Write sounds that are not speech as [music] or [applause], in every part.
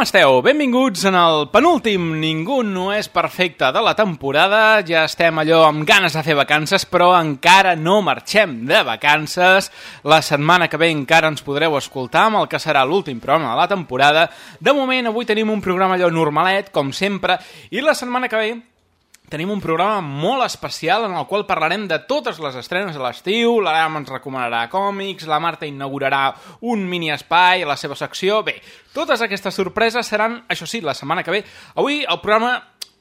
Com esteu? Benvinguts en el penúltim Ningú no és perfecte de la temporada. Ja estem allò amb ganes de fer vacances, però encara no marxem de vacances. La setmana que ve encara ens podreu escoltar amb el que serà l'últim programa de la temporada. De moment, avui tenim un programa allò normalet, com sempre, i la setmana que ve tenim un programa molt especial en el qual parlarem de totes les estrenes de l'estiu, l'Aram ens recomanarà còmics, la Marta inaugurarà un mini espai a la seva secció... Bé, totes aquestes sorpreses seran, això sí, la setmana que ve. Avui el programa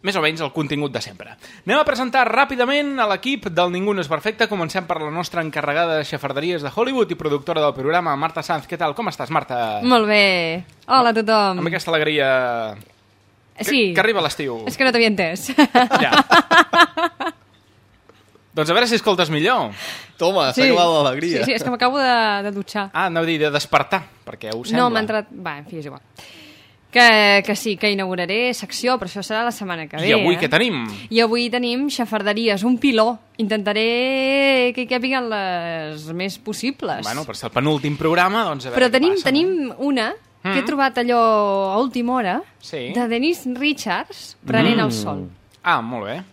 més o menys el contingut de sempre. Anem a presentar ràpidament a l'equip del Ningú no és perfecte. Comencem per la nostra encarregada de xafarderies de Hollywood i productora del programa, Marta Sanz. Què tal? Com estàs, Marta? Molt bé. Hola a tothom. Amb aquesta alegria... Sí. Que, que arriba l'estiu. És que no t'havia entès. Ja. doncs a veure si escoltes millor. Toma, s'ha acabat l'alegria. Sí, sí, és que m'acabo de, de dutxar. Ah, anava a dir de despertar, perquè ho sembla. no, m'ha entrat... Va, en fi, és igual. Que, que sí, que inauguraré secció, però això serà la setmana que ve. I avui eh? què tenim? I avui tenim xafarderies, un piló. Intentaré que hi capiguen les més possibles. Bueno, per ser el penúltim programa, doncs a veure Però què tenim, passa, tenim una que he trobat allò a última hora, Sí. de Dennis Richards, prenent el sol. No? Ah, molt bé.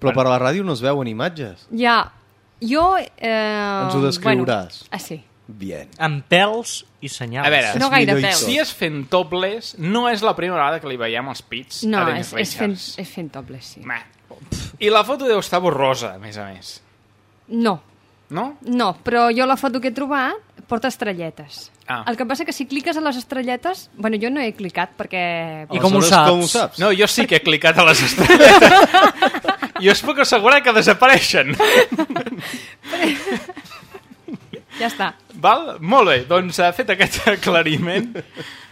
Però per la ràdio no es veuen imatges. Ja, jo... Eh, Ens ho descriuràs. Bueno, ah, sí. Bien. amb pèls i senyals. A veure, No gaire pèls. si és fent topless, no és la primera vegada que li veiem els pits No, a Dennis és, és, fent, Richards. és fent topless, sí. Meh. I la foto deu estar borrosa, a més a més. No, No? no, però jo la foto que he trobat porta estrelletes. Ah. El que passa que si cliques a les estrelletes... Bueno, jo no he clicat perquè... I com ho saps? Com ho saps? No, jo sí que he clicat a les estrelles. I [laughs] us puc assegurar que desapareixen. [laughs] Ja està. Val? Molt bé, doncs ha fet aquest [laughs] aclariment.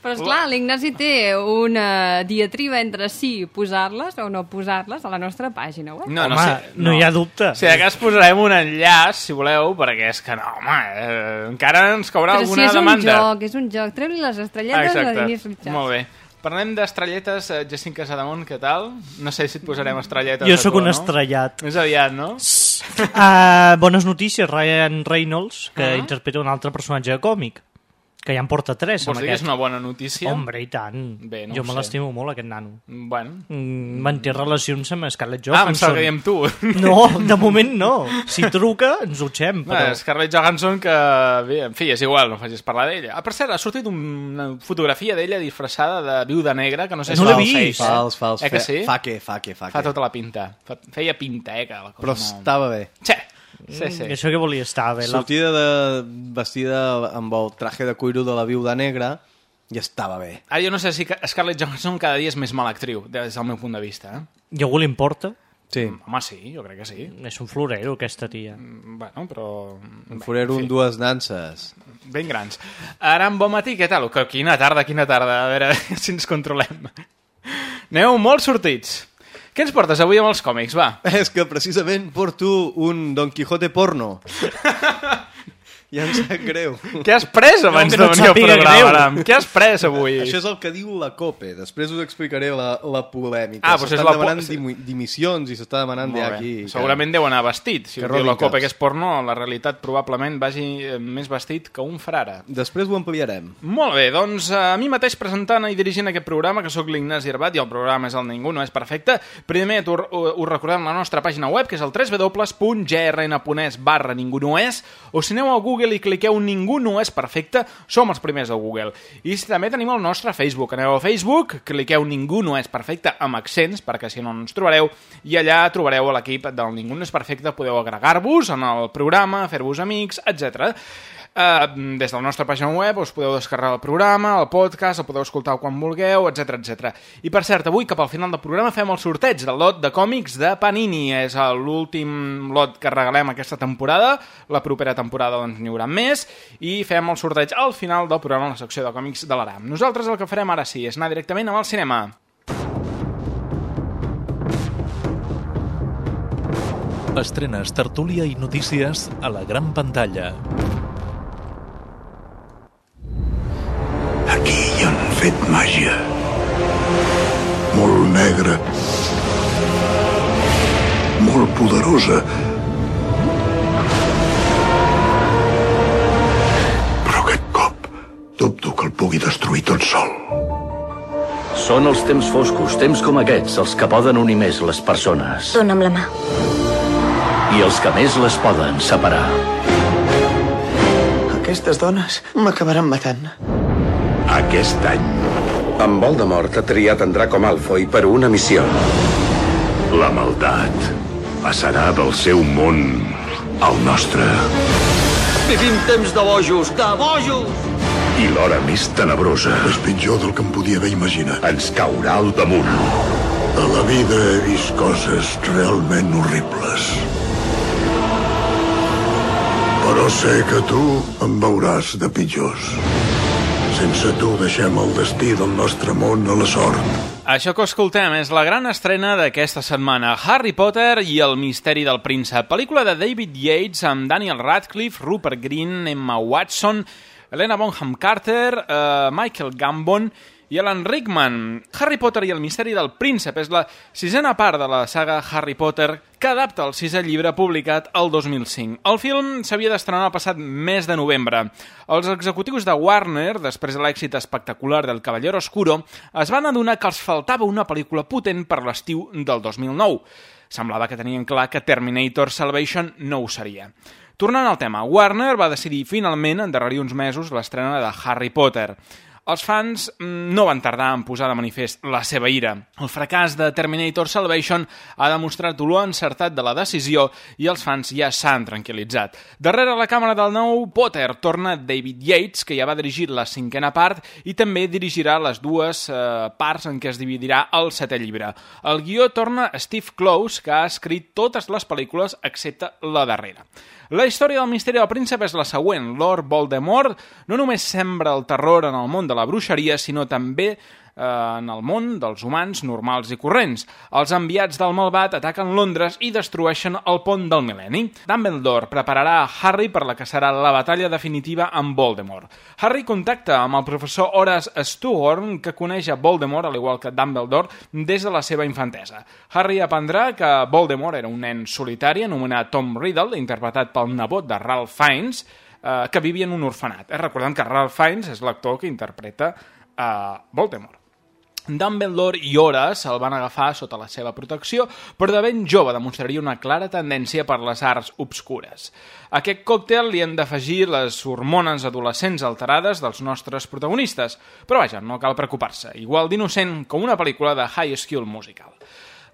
Però, esclar, l'Ignasi té una diatriba entre sí posar-les o no posar-les a la nostra pàgina web. No, Home, no, sé, no hi ha dubte. Si de cas posarem un enllaç, si voleu, perquè és que no, home, eh, encara ens caurà Però si alguna és un demanda. joc, és un joc. Treu-li les estrelletes a Dennis Richards. Molt bé. Parlem d'estrelletes, eh, Jacint Casademont, què tal? No sé si et posarem estrelletes Jo sóc un no? estrellat. Més aviat, no? Uh, bones notícies, Ryan Reynolds, que interpreta un altre personatge còmic, que ja en porta tres. Vols amb dir que és aquest. una bona notícia? Hombre, i tant. Bé, no jo ho me sé. l'estimo molt, aquest nano. Bueno. Mm, manté relacions amb Scarlett Ah, em Johansson. sembla que diem tu. No, [laughs] de moment no. Si truca, ens ho xem. Però... Però... Scarlett Johansson, que, bé, en fi, és igual, no facis parlar d'ella. Ah, per cert, ha sortit una fotografia d'ella disfressada de viuda negra, que no sé No si l'he fa vist. eh? Fals, fals. Eh que sí? Fa què, fa què, fa què. Fa tota la pinta. Fa, feia pinta, eh, que la cosa Però no... estava bé. Sí, sí, sí. I això que volia estar bé. La... Sortida de, vestida amb el traje de cuiro de la viuda negra i estava bé. Ara jo no sé si Scarlett Johansson cada dia és més mala actriu, des del meu punt de vista. Eh? I algú li importa? Sí. Home, sí, jo crec que sí. És un florero, aquesta tia. Bueno, però... En Forero un dues nances. Ben grans. Ara, en bon matí, què tal? Que- Quina tarda, quina tarda. A veure [laughs] si ens controlem. Aneu molt sortits. Què ens portes avui amb els còmics, va? [laughs] És que precisament porto un Don Quijote porno. [laughs] Ja em sap greu. Què has pres abans que de no et venir al programa. Aram? Què has pres avui? Això és el que diu la COPE. Després us explicaré la, la polèmica. Ah, doncs S'estan la po- demanant dimi- dimissions i s'està demanant bé. aquí... Segurament deu anar vestit. Si que diu la caps. que és porno, la realitat probablement vagi eh, més vestit que un frare. Després ho ampliarem. Molt bé, doncs eh, a mi mateix presentant i dirigint aquest programa, que sóc l'Ignasi Herbat i el programa és el Ningú no és perfecte, primer us, recordem la nostra pàgina web, que és el www.grn.es barra ningú no és, o si aneu al Google Google i cliqueu Ningú no és perfecte, som els primers de Google. I també tenim el nostre Facebook. Aneu a Facebook, cliqueu Ningú no és perfecte amb accents, perquè si no, ens trobareu, i allà trobareu l'equip del Ningú no és perfecte, podeu agregar-vos en el programa, fer-vos amics, etc. Uh, des de la nostra pàgina web us podeu descarregar el programa, el podcast, el podeu escoltar quan vulgueu, etc etc. I per cert, avui cap al final del programa fem el sorteig del lot de còmics de Panini. És l'últim lot que regalem aquesta temporada. La propera temporada doncs n'hi haurà més. I fem el sorteig al final del programa a la secció de còmics de l'Aram. Nosaltres el que farem ara sí és anar directament amb el cinema. Estrenes, tertúlia i notícies a la gran pantalla. Fet màgia. Molt negra. Molt poderosa. Però aquest cop dubto que el pugui destruir tot sol. Són els temps foscos, temps com aquests, els que poden unir més les persones. Dóna'm la mà. I els que més les poden separar. Aquestes dones m'acabaran matant. Aquest any, en Voldemort ha triat en Draco Malfoy per una missió. La maldat passarà del seu món al nostre. Vivim temps de bojos, de bojos! I l'hora més tenebrosa... És pitjor del que em podia haver imaginat. Ens caurà al damunt. A la vida he vist coses realment horribles. Però sé que tu em veuràs de pitjors. Sense tu deixem el destí del nostre món a la sort. Això que escoltem és la gran estrena d'aquesta setmana, Harry Potter i el misteri del príncep, pel·lícula de David Yates amb Daniel Radcliffe, Rupert Green, Emma Watson, Helena Bonham Carter, uh, Michael Gambon i Alan Rickman. Harry Potter i el misteri del príncep és la sisena part de la saga Harry Potter que adapta el sisè llibre publicat el 2005. El film s'havia d'estrenar el passat mes de novembre. Els executius de Warner, després de l'èxit espectacular del Cavallero Oscuro, es van adonar que els faltava una pel·lícula potent per l'estiu del 2009. Semblava que tenien clar que Terminator Salvation no ho seria. Tornant al tema, Warner va decidir finalment endarrerir uns mesos l'estrena de Harry Potter. Els fans mm, no van tardar en posar de manifest la seva ira. El fracàs de Terminator Salvation ha demostrat l'olor encertat de la decisió i els fans ja s'han tranquil·litzat. Darrere la càmera del nou Potter torna David Yates, que ja va dirigir la cinquena part i també dirigirà les dues eh, parts en què es dividirà el setè llibre. El guió torna Steve Close, que ha escrit totes les pel·lícules excepte la darrera. La història del misteri del príncep és la següent. Lord Voldemort no només sembra el terror en el món de la bruixeria, sinó també eh, en el món dels humans normals i corrents. Els enviats del malvat ataquen Londres i destrueixen el pont del mil·lenni. Dumbledore prepararà Harry per la que serà la batalla definitiva amb Voldemort. Harry contacta amb el professor Horace Stuhorn, que coneix a Voldemort, al igual que Dumbledore, des de la seva infantesa. Harry aprendrà que Voldemort era un nen solitari anomenat Tom Riddle, interpretat pel nebot de Ralph Fiennes, eh, que vivia en un orfenat. Eh, recordem que Ralph Fiennes és l'actor que interpreta eh, Voldemort. Dumbledore i Horace el van agafar sota la seva protecció, però de ben jove demostraria una clara tendència per les arts obscures. A aquest còctel li hem d'afegir les hormones adolescents alterades dels nostres protagonistes, però vaja, no cal preocupar-se, igual d'innocent com una pel·lícula de High School Musical.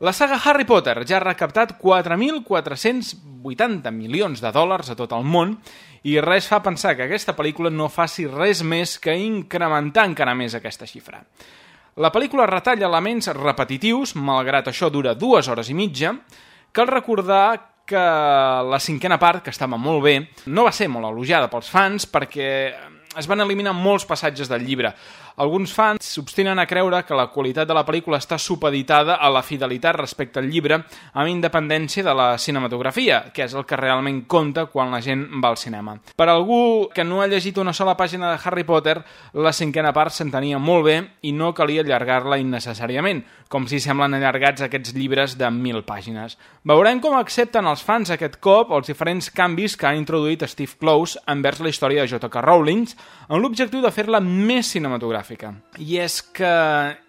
La saga Harry Potter ja ha recaptat 4.480 milions de dòlars a tot el món i res fa pensar que aquesta pel·lícula no faci res més que incrementar encara més aquesta xifra. La pel·lícula retalla elements repetitius, malgrat això dura dues hores i mitja. Cal recordar que la cinquena part, que estava molt bé, no va ser molt elogiada pels fans perquè es van eliminar molts passatges del llibre. Alguns fans s'obstinen a creure que la qualitat de la pel·lícula està supeditada a la fidelitat respecte al llibre amb independència de la cinematografia, que és el que realment compta quan la gent va al cinema. Per algú que no ha llegit una sola pàgina de Harry Potter, la cinquena part s'entenia molt bé i no calia allargar-la innecessàriament, com si semblen allargats aquests llibres de mil pàgines. Veurem com accepten els fans aquest cop els diferents canvis que ha introduït Steve Close envers la història de J.K. Rowling amb l'objectiu de fer-la més cinematogràfica. I és que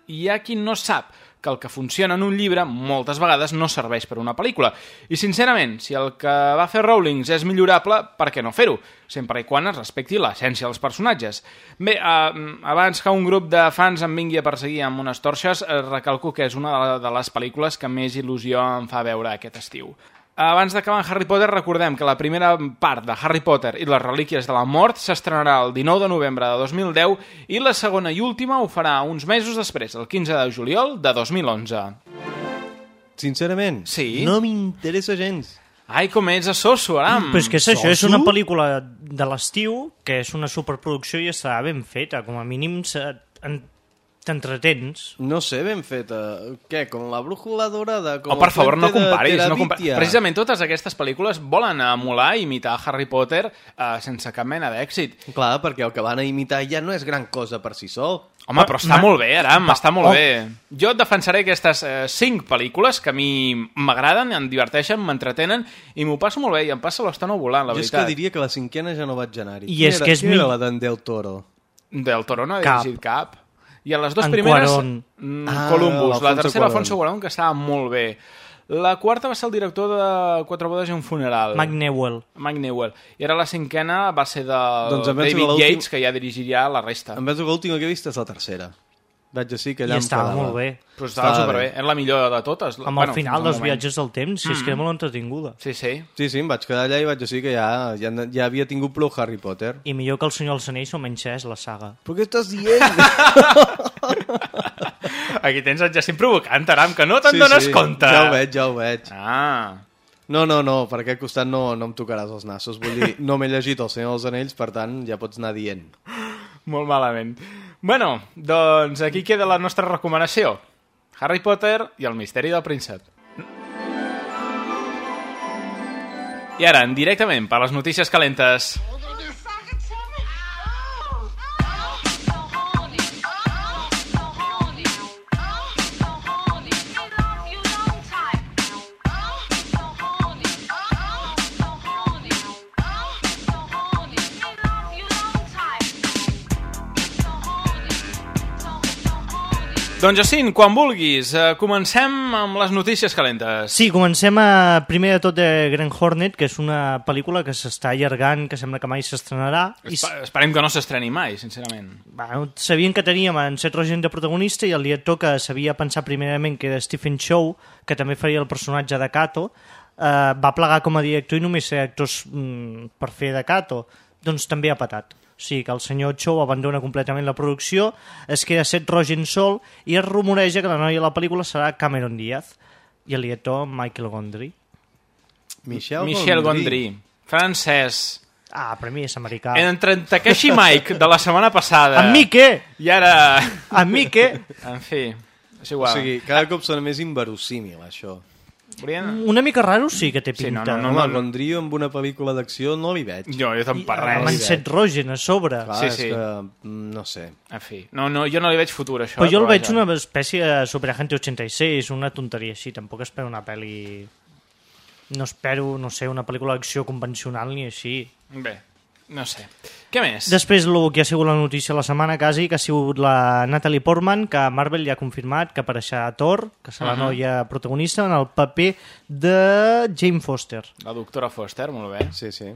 hi ha qui no sap que el que funciona en un llibre moltes vegades no serveix per una pel·lícula. I, sincerament, si el que va fer Rowling és millorable, per què no fer-ho? Sempre i quan es respecti l'essència dels personatges. Bé, eh, abans que un grup de fans em vingui a perseguir amb unes torxes, eh, recalco que és una de les pel·lícules que més il·lusió em fa veure aquest estiu. Abans d'acabar amb Harry Potter, recordem que la primera part de Harry Potter i les relíquies de la mort s'estrenarà el 19 de novembre de 2010 i la segona i última ho farà uns mesos després, el 15 de juliol de 2011. Sincerament, Sí? no m'interessa gens. Ai, com ets a soso, Aram! Però és que és això, és una pel·lícula de l'estiu que és una superproducció i està ben feta. Com a mínim en- t'entretens. No sé, ben feta. Què, com la brújula dorada? Com Oh, per favor, no comparis. No compa Terabitia? Precisament totes aquestes pel·lícules volen emular i imitar Harry Potter eh, sense cap mena d'èxit. Clar, perquè el que van a imitar ja no és gran cosa per si sol. Home, però està molt bé, Aram, Va, està molt oh. bé. Jo et defensaré aquestes eh, cinc pel·lícules que a mi m'agraden, em diverteixen, m'entretenen i m'ho passo molt bé i em passa l'estona volant, la jo és veritat. que diria que la cinquena ja no vaig anar-hi. I Quina és era, que és mi- era la d'en Del Toro? Del Toro no ha Cap. dirigit cap. I a les dues En primeres, Cuarón. mm, Ah, Columbus. La tercera, Cuarón. Alfonso Cuarón, que estava molt bé. La quarta va ser el director de Quatre bodes i un funeral. Mike Newell. Mike Newell. I ara la cinquena va ser de Doncs David Yates, que ja dirigiria la resta. Em penso que l'última que he vist és la tercera. Vaig dir que allà I estava quedava. molt bé. Però estava Estava superbé. bé. Era la millor de totes. Amb bueno, el final dels viatges del temps, si és que era molt entretinguda. Sí, sí. Sí, sí, em vaig quedar allà i vaig dir que ja, ja, ja havia tingut prou Harry Potter. I millor que el Senyor dels Anells o menys és la saga. Però què estàs dient? [laughs] Aquí tens el Jacint provocant, Aram, que no te'n Sí, dones sí, compte. Ja ho veig, ja ho veig. Ah, No, no, no, per aquest costat no, no em tocaràs els nassos. Vull dir, no m'he llegit El Senyor dels Anells, per tant, ja pots anar dient. molt malament. Bueno, doncs aquí queda la nostra recomanació. Harry Potter i el misteri del príncep. I ara, directament, per les notícies calentes. Doncs Jacint, quan vulguis, eh, comencem amb les notícies calentes. Sí, comencem a, primer de tot de Grand Hornet, que és una pel·lícula que s'està allargant, que sembla que mai s'estrenarà. Espe esperem que no s'estreni mai, sincerament. Bueno, sabien que teníem en Seth Rogen de protagonista i el director que s'havia pensat primerament que era Stephen Chow, que també faria el personatge de Kato, eh, va plegar com a director i només ser actors mm, per fer de Kato. Doncs també ha patat. O sigui que el senyor Chow abandona completament la producció, es queda Seth Rogen sol i es rumoreja que la noia de la pel·lícula serà Cameron Diaz i el director Michael Gondry. Michel, Michel Gondry, francès, Ah, per mi és americà. entre en Takeshi Mike de la setmana passada Amb mi què? i ara... Amb mi què? En fi, és O igual. sigui, cada cop sona més inverosímil, això. Haurien... Una mica raro sí que té Sí, pinta. no, No, no, no, Gondry amb una pel·lícula d'acció no li veig. Jo, jo tampoc en res. Seth Rogen a sobre. Clar, Sí, és sí. que, mm, no sé. En fi, no, no, jo no li veig futur, això. Però jo el veig vaja. una espècie de Superagente 86, una tonteria així. Tampoc espero una pel·li... No espero, no sé, una pel·lícula d'acció convencional ni així. Bé, no sé. Què més? Després, el que ha sigut la notícia la setmana, quasi, que ha sigut la Natalie Portman, que Marvel ja ha confirmat que apareixerà a Thor, que serà la Mhm. noia protagonista, en el paper de Jane Foster. La doctora Foster, molt bé. Sí, sí.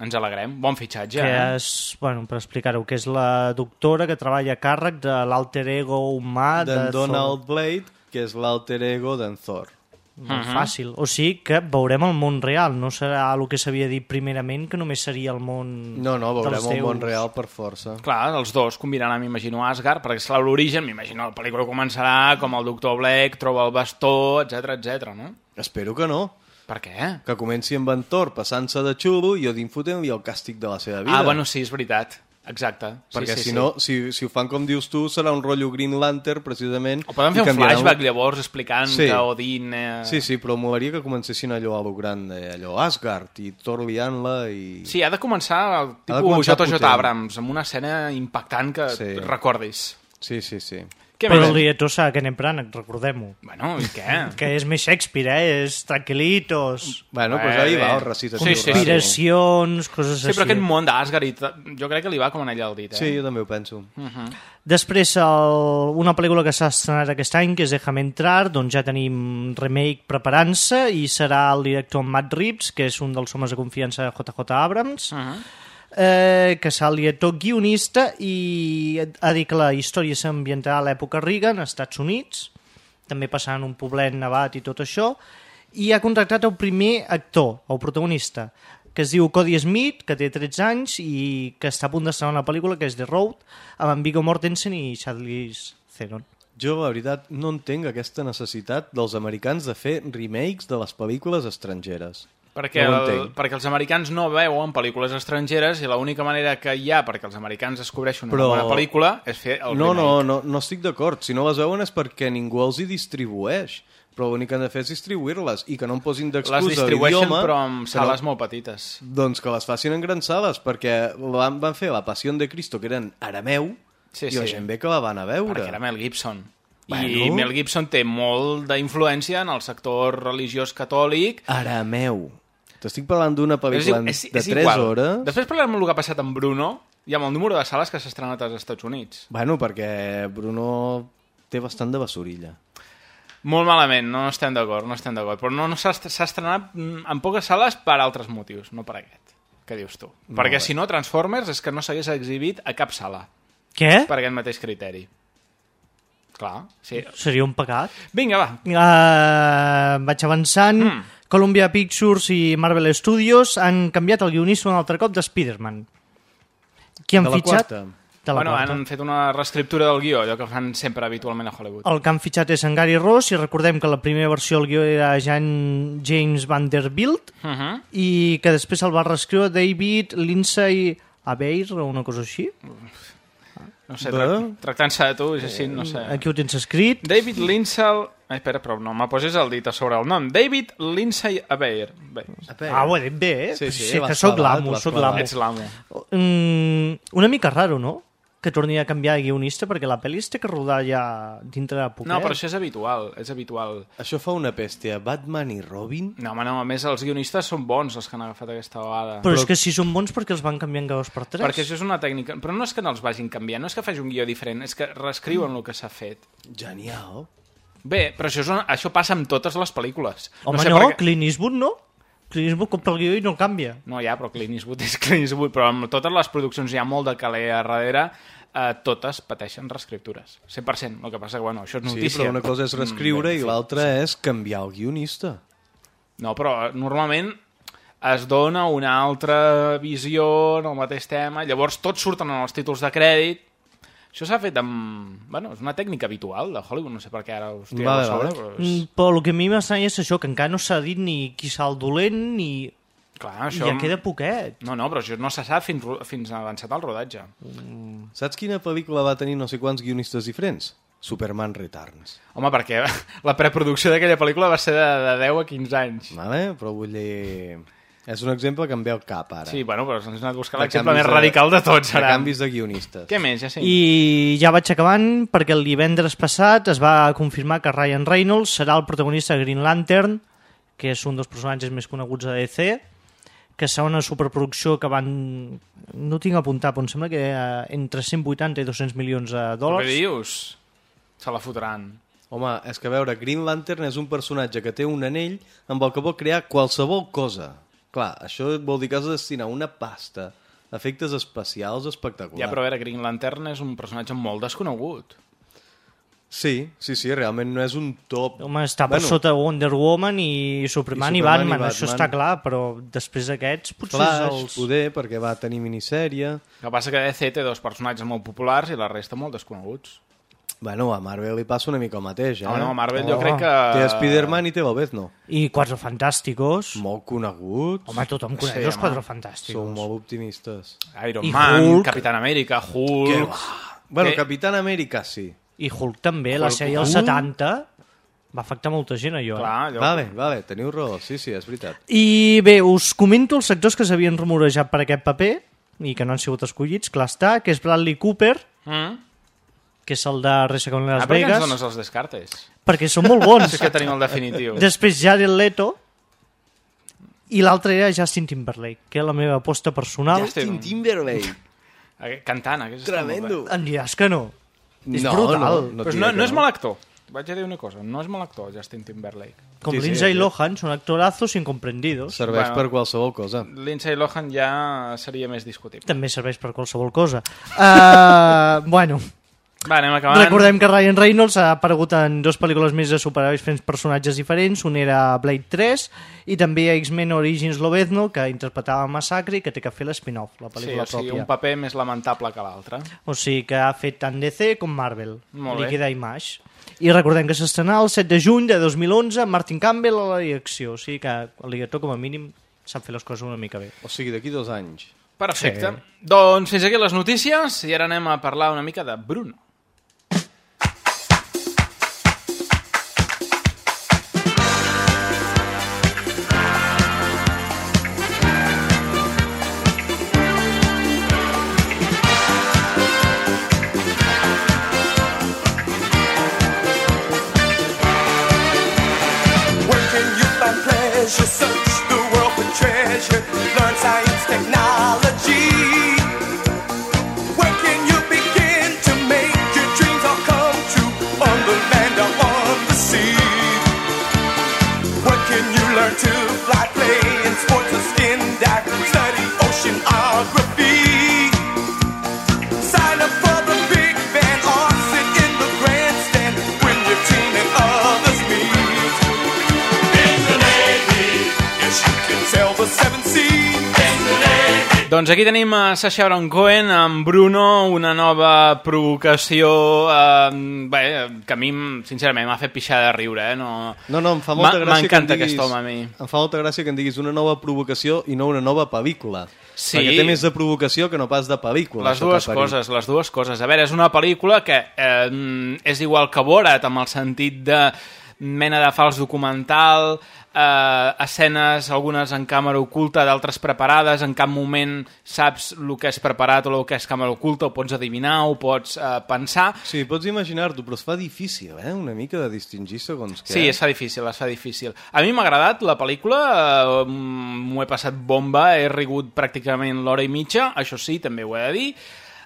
Ens alegrem. Bon fitxatge. que eh? és, bueno, per explicar-ho, que és la doctora que treballa a càrrec de l'alter ego humà de Thor. Donald Blade, que és l'alter ego d'en Thor. Molt Mhm. fàcil. O sigui que veurem el món real, no serà el que s'havia dit primerament, que només seria el món No, no, veurem el món real per força. Clar, els dos combinaran, m'imagino, Asgard, perquè és l'origen, m'imagino, la pel·lícula començarà com el doctor Black, troba el bastó, etc etc. no? Espero que no. Per què? Que comenci amb en Thor passant-se de xulo i Odin fotent-li el càstig de la seva vida. Ah, bueno, sí, és veritat. Exacte. Sí, Perquè sí, si sí. no, si, si ho fan com dius tu, serà un rotllo Green Lantern, precisament. O poden fer un flashback llavors explicant Sí. que Odin... Eh... Sí, sí, però molaria que comencessin allò a lo gran, eh, allò Asgard, i Thor liant-la i... Sí, ha de començar el tipus JJ. Abrams, amb una escena impactant que Sí. recordis. Sí, sí, sí. Què Però el director serà Kenneth Branagh, recordem-ho. Bueno, i què? Que és més Shakespeare, eh? És tranquil·litos, Bueno, pues ahí va, el recitatiu. Sí, sí, sí. coses Sí, així. però aquest món d'Asgard, jo crec que li va com anell al dit, eh? Sí, jo també ho penso. Uh -huh. Després, el, una pel·lícula que s'ha estrenat aquest any, que és Déjame entrar, doncs ja tenim remake preparant-se i serà el director Matt Reeves, que és un dels homes de confiança de JJ Abrams, Uh -huh. Eh, que el director guionista i ha dit que la història s'ambientarà a l'època Reagan, als Estats Units, també passant un poblet nevat i tot això, i ha contractat el primer actor, el protagonista, que es diu Cody Smith, que té 13 anys i que està a punt d'estrenar una pel·lícula que és The Road, amb en Viggo Mortensen i Charlize Theron. Jo, la veritat, no entenc aquesta necessitat dels americans de fer remakes de les pel·lícules estrangeres. Perquè, no el, perquè els americans no veuen pel·lícules estrangeres i l'única manera que hi ha perquè els americans descobreixin una Però- bona pel·lícula és fer el No, remake. no, no, no estic d'acord. Si no les veuen és perquè ningú els hi distribueix. Però l'únic que han de fer és distribuir-les i que no em posin Les d'excusa distribueixen l'idioma. però amb sales no- molt petites. Doncs que les facin en grans sales, perquè van, van fer La Passió de Cristo, que era en arameu, Sí, i la sí. gent ve que la van a veure. Perquè era Mel Gibson. I Bueno. Mel Gibson té molt d'influència en el sector religiós catòlic. Arameu. T'estic parlant d'una Però és, pel·lícula és, de és 3 igual. hores. Després parlem del que ha passat amb Bruno i amb el número de sales que s'ha estrenat als Estats Units. Bueno, perquè Bruno té bastant de basurilla. Molt malament, no estem d'acord, no estem d'acord. Però no, no s'ha est- s'ha estrenat mm, en poques sales per altres motius, no per aquest. Què dius tu? Molt Perquè bé. si no, Transformers és que no s'hagués exhibit a cap sala. Què? Per aquest mateix criteri. Clar, sí. Seria un pecat. Vinga, va. Uh, vaig avançant. Mm. Columbia Pictures i Marvel Studios han canviat el guionista un altre cop de Spider-Man. Qui han De la fitxat? quarta. De la bueno, quarta. han fet una reescriptura del guió, allò que fan sempre habitualment a Hollywood. El que han fitxat és en Gary Ross i recordem que la primera versió del guió era Jan James Vanderbilt Uh -huh. i que després el va reescriure David Lindsay Abeir o una cosa així. No sé, tra tractant-se de tu, és així, no sé. Aquí ho tens escrit. David Lindsay... Ai, espera, però no me posis el dit a sobre el nom. David Lindsay Abeir. Bé, Ah, ho he dit bé, eh? Sí, sí, sí que clavat, l'amo, clavat. l'amo. ets l'amo. Mm, una mica raro, no? Que torni a canviar de guionista perquè la pel·li es té que rodar ja dintre de poquet. No, però això és habitual, és habitual. Això fa una pèstia. Batman i Robin? No, home, no, a més els guionistes són bons els que han agafat aquesta vegada. Però, és que si són bons perquè els van canviant cada dos per tres. Perquè això és una tècnica... Però no és que no els vagin canviant, no és que faci un guió diferent, és que reescriuen el que s'ha fet. Genial. Bé, però això, és una... això passa amb totes les pel·lícules. Home, sé no, per què- Clint Eastwood no. Clint Eastwood compra el guió i no el canvia. No, ja, però Clint Eastwood és Clint Eastwood, però amb totes les produccions hi ha molt de caler a darrere, eh, totes pateixen reescriptures. 100%. El que passa que, bueno, això és Sí, notícia. però una cosa és reescriure Mm, i l'altra és canviar el guionista. No, però eh, normalment es dona una altra visió en el mateix tema, llavors tots surten en els títols de crèdit. Això s'ha fet amb... Bueno, és una tècnica habitual de Hollywood, no sé per què ara us tireu Vale, a sobre, vale. però és... Mm, Però el que a mi m'estranya és això, que encara no s'ha dit ni qui el dolent, ni... Clar, això... Ja queda poquet. No, no, però això no se sap fins, fins avançat el rodatge. Saps quina pel·lícula va tenir no sé quants guionistes diferents? Superman Returns. Home, perquè [laughs] la preproducció d'aquella pel·lícula va ser de, de 10 a 15 anys. Vale? Però vull dir... És un exemple que em ve al cap, ara. Sí, bueno, però hem anat buscant De l'exemple més radical de tots. De Ara. canvis de guionistes. Què més, ja sí? I ja vaig acabant perquè el divendres passat es va confirmar que Ryan Reynolds serà el protagonista de Green Lantern, que és un dels personatges més coneguts de DC, que serà una superproducció que van... No tinc apuntat, però em sembla que eh, entre 180 i 200 milions de Què dòlars. dius? Se la fotran. Home, és que veure, Green Lantern és un personatge que té un anell amb el que vol crear qualsevol cosa. Clar, això vol dir que has de destinar una pasta, efectes especials espectaculars. Ja, però a veure, Green Lantern és un personatge molt desconegut. Sí, sí, sí, realment no és un top... Home, està per Bueno, sota Wonder Woman i Superman i, I Superman i Batman, Batman. això està clar, però després d'aquests potser Flash, és els... poder, perquè va tenir minissèrie... El que passa que DC té dos personatges molt populars i la resta molt desconeguts. Bueno, a Marvel li passa una mica el mateix, eh? Home, no, a Marvel jo Oh. crec que... Té Spider-Man i té Lobezno. I Quatre Fantàsticos. Molt coneguts. Home, tothom coneix Sí, els. Quatre Fantàsticos. Són molt optimistes. Iron I Man, Hulk. Capitán Amèrica, Que Hulk... va. Bueno, Què? Capitán Amèrica sí. I Hulk també, la Hulk. sèrie als Hulk? 70 va afectar molta gent, allò. eh? Clar, allò... Vale, vale, teniu raó. Sí, sí, és veritat. I bé, us comento els sectors que s'havien rumorejat per aquest paper i que no han sigut escollits, clar està, que és Bradley Cooper, Mm? Que és el de Reset con Las Ah, per què ens Vegas, dones els descartes? perquè són molt bons. [laughs] Sí que tenim el definitiu. Després Jared Leto, i l'altre era Justin Timberlake, que és la meva aposta personal. Justin Timberlake. Cantant, aquest molt bé. Em diràs que no. És No, brutal. no, no Però et no, no és mal actor. Vaig a dir una cosa, no és mal actor, Justin Timberlake. Com sí, Lindsay sí. Lohan, són actorazos incomprendidos. Serveix Bueno. per qualsevol cosa. Lindsay Lohan ja seria més discutible. També serveix per qualsevol cosa. Uh, [laughs] bueno, Va, anem acabant. recordem que Ryan Reynolds ha aparegut en dues pel·lícules més de superherois fent personatges diferents. Un era Blade 3 i també a X-Men Origins Lobezno, que interpretava Massacre i que té que fer l'spin-off, la Sí, pel·lícula o sigui, pròpia. un paper més lamentable que l'altre. O sigui que ha fet tant DC com Marvel. Molt bé. Líquida Image. I recordem que s'estrenarà el 7 de juny de 2011 amb Martin Campbell a la direcció. O sigui que el director, com a mínim, sap fer les coses una mica bé. O sigui, d'aquí dos anys. Perfecte. Doncs fins aquí les notícies i ara anem a parlar una mica de Bruno. Doncs aquí tenim a Sacha Baron Cohen amb Bruno, una nova provocació eh, bé, que a mi, sincerament, m'ha fet pixar de riure. Eh? No, No, no, em fa molta gràcia que M'encanta em diguis... aquest home a mi. Em fa molta gràcia que em diguis una nova provocació i no una nova pel·lícula. Sí. Perquè té més de provocació que no pas de pel·lícula. Les dues coses, les dues coses. A veure, és una pel·lícula que eh, és igual que Borat, amb el sentit de mena de fals documental, eh, escenes, algunes en càmera oculta, d'altres preparades, en cap moment saps el que és preparat o el que és càmera oculta, ho pots adivinar, ho pots eh, pensar. Sí, pots imaginar-t'ho, però es fa difícil, eh? Una mica de distingir segons què. Sí, es fa difícil, es fa difícil. A mi m'ha agradat la pel·lícula, eh, m'ho he passat bomba, he rigut pràcticament l'hora i mitja, això sí, també ho he de dir.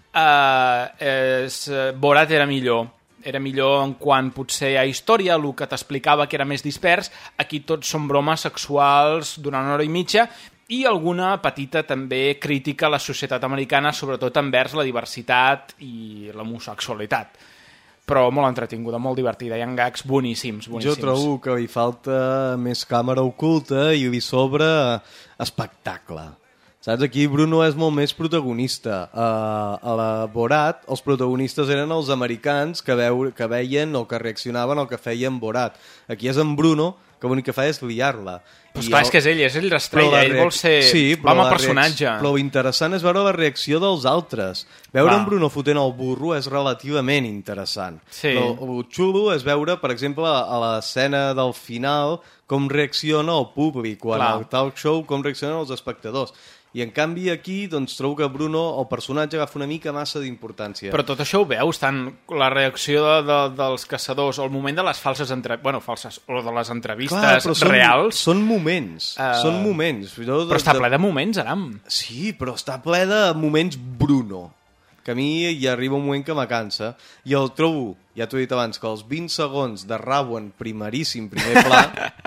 Uh, és, eh, Borat era millor, era millor en quant potser a història, el que t'explicava que era més dispers, aquí tots són bromes sexuals durant una hora i mitja i alguna petita també crítica a la societat americana, sobretot envers la diversitat i l'homosexualitat. Però molt entretinguda, molt divertida, hi ha gags boníssims, boníssims. Jo trobo que li falta més càmera oculta i li sobra espectacle. Saps? Aquí Bruno és molt més protagonista. Uh, a la Borat, els protagonistes eren els americans que, veu, que veien o que reaccionaven al que feien Borat. Aquí és en Bruno, que l'únic que fa és liar-la. Però I esclar, el- és que és ell, és ell Però l'estrella, la ell vol ser... sí, va el la personatge. Però l'interessant és veure la reacció dels altres. Veure Clar. en Bruno fotent el burro és relativament interessant. Sí. Però el xulo és veure, per exemple, a l'escena del final com reacciona el públic, quan Clar. al talk show com reaccionen els espectadors. I en canvi aquí doncs, trobo que Bruno, el personatge, agafa una mica massa d'importància. Però tot això ho veus, tant la reacció de, de, dels caçadors o el moment de les falses entre... bueno, falses, o de les entrevistes Clar, però són, reals... Són moments, Eh, són moments. Jo, Però està ple de moments, Aram. Sí, però està ple de moments Bruno, que a mi hi arriba un moment que me cansa, i el trobo, ja t'ho he dit abans, que els 20 segons de Rowan primeríssim, primer pla,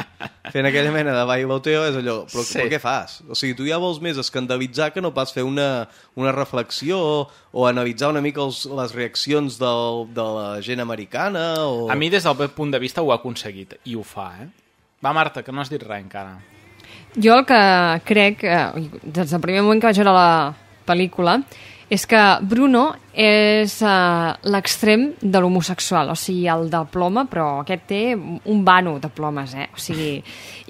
[laughs] fent aquella mena de bailoteo, és allò, però, Sí. sí. però què fas? O sigui, tu ja vols més escandalitzar que no pas fer una, una reflexió o, o analitzar una mica els, les reaccions del, de la gent americana o... A mi, des del meu punt de vista, ho ha aconseguit, i ho fa, eh? Va, Marta, que no has dit res encara. Jo el que crec, eh, des del primer moment que vaig veure la pel·lícula, és que Bruno és eh, l'extrem de l'homosexual, o sigui, el de ploma, però aquest té un vano de plomes, eh? O sigui,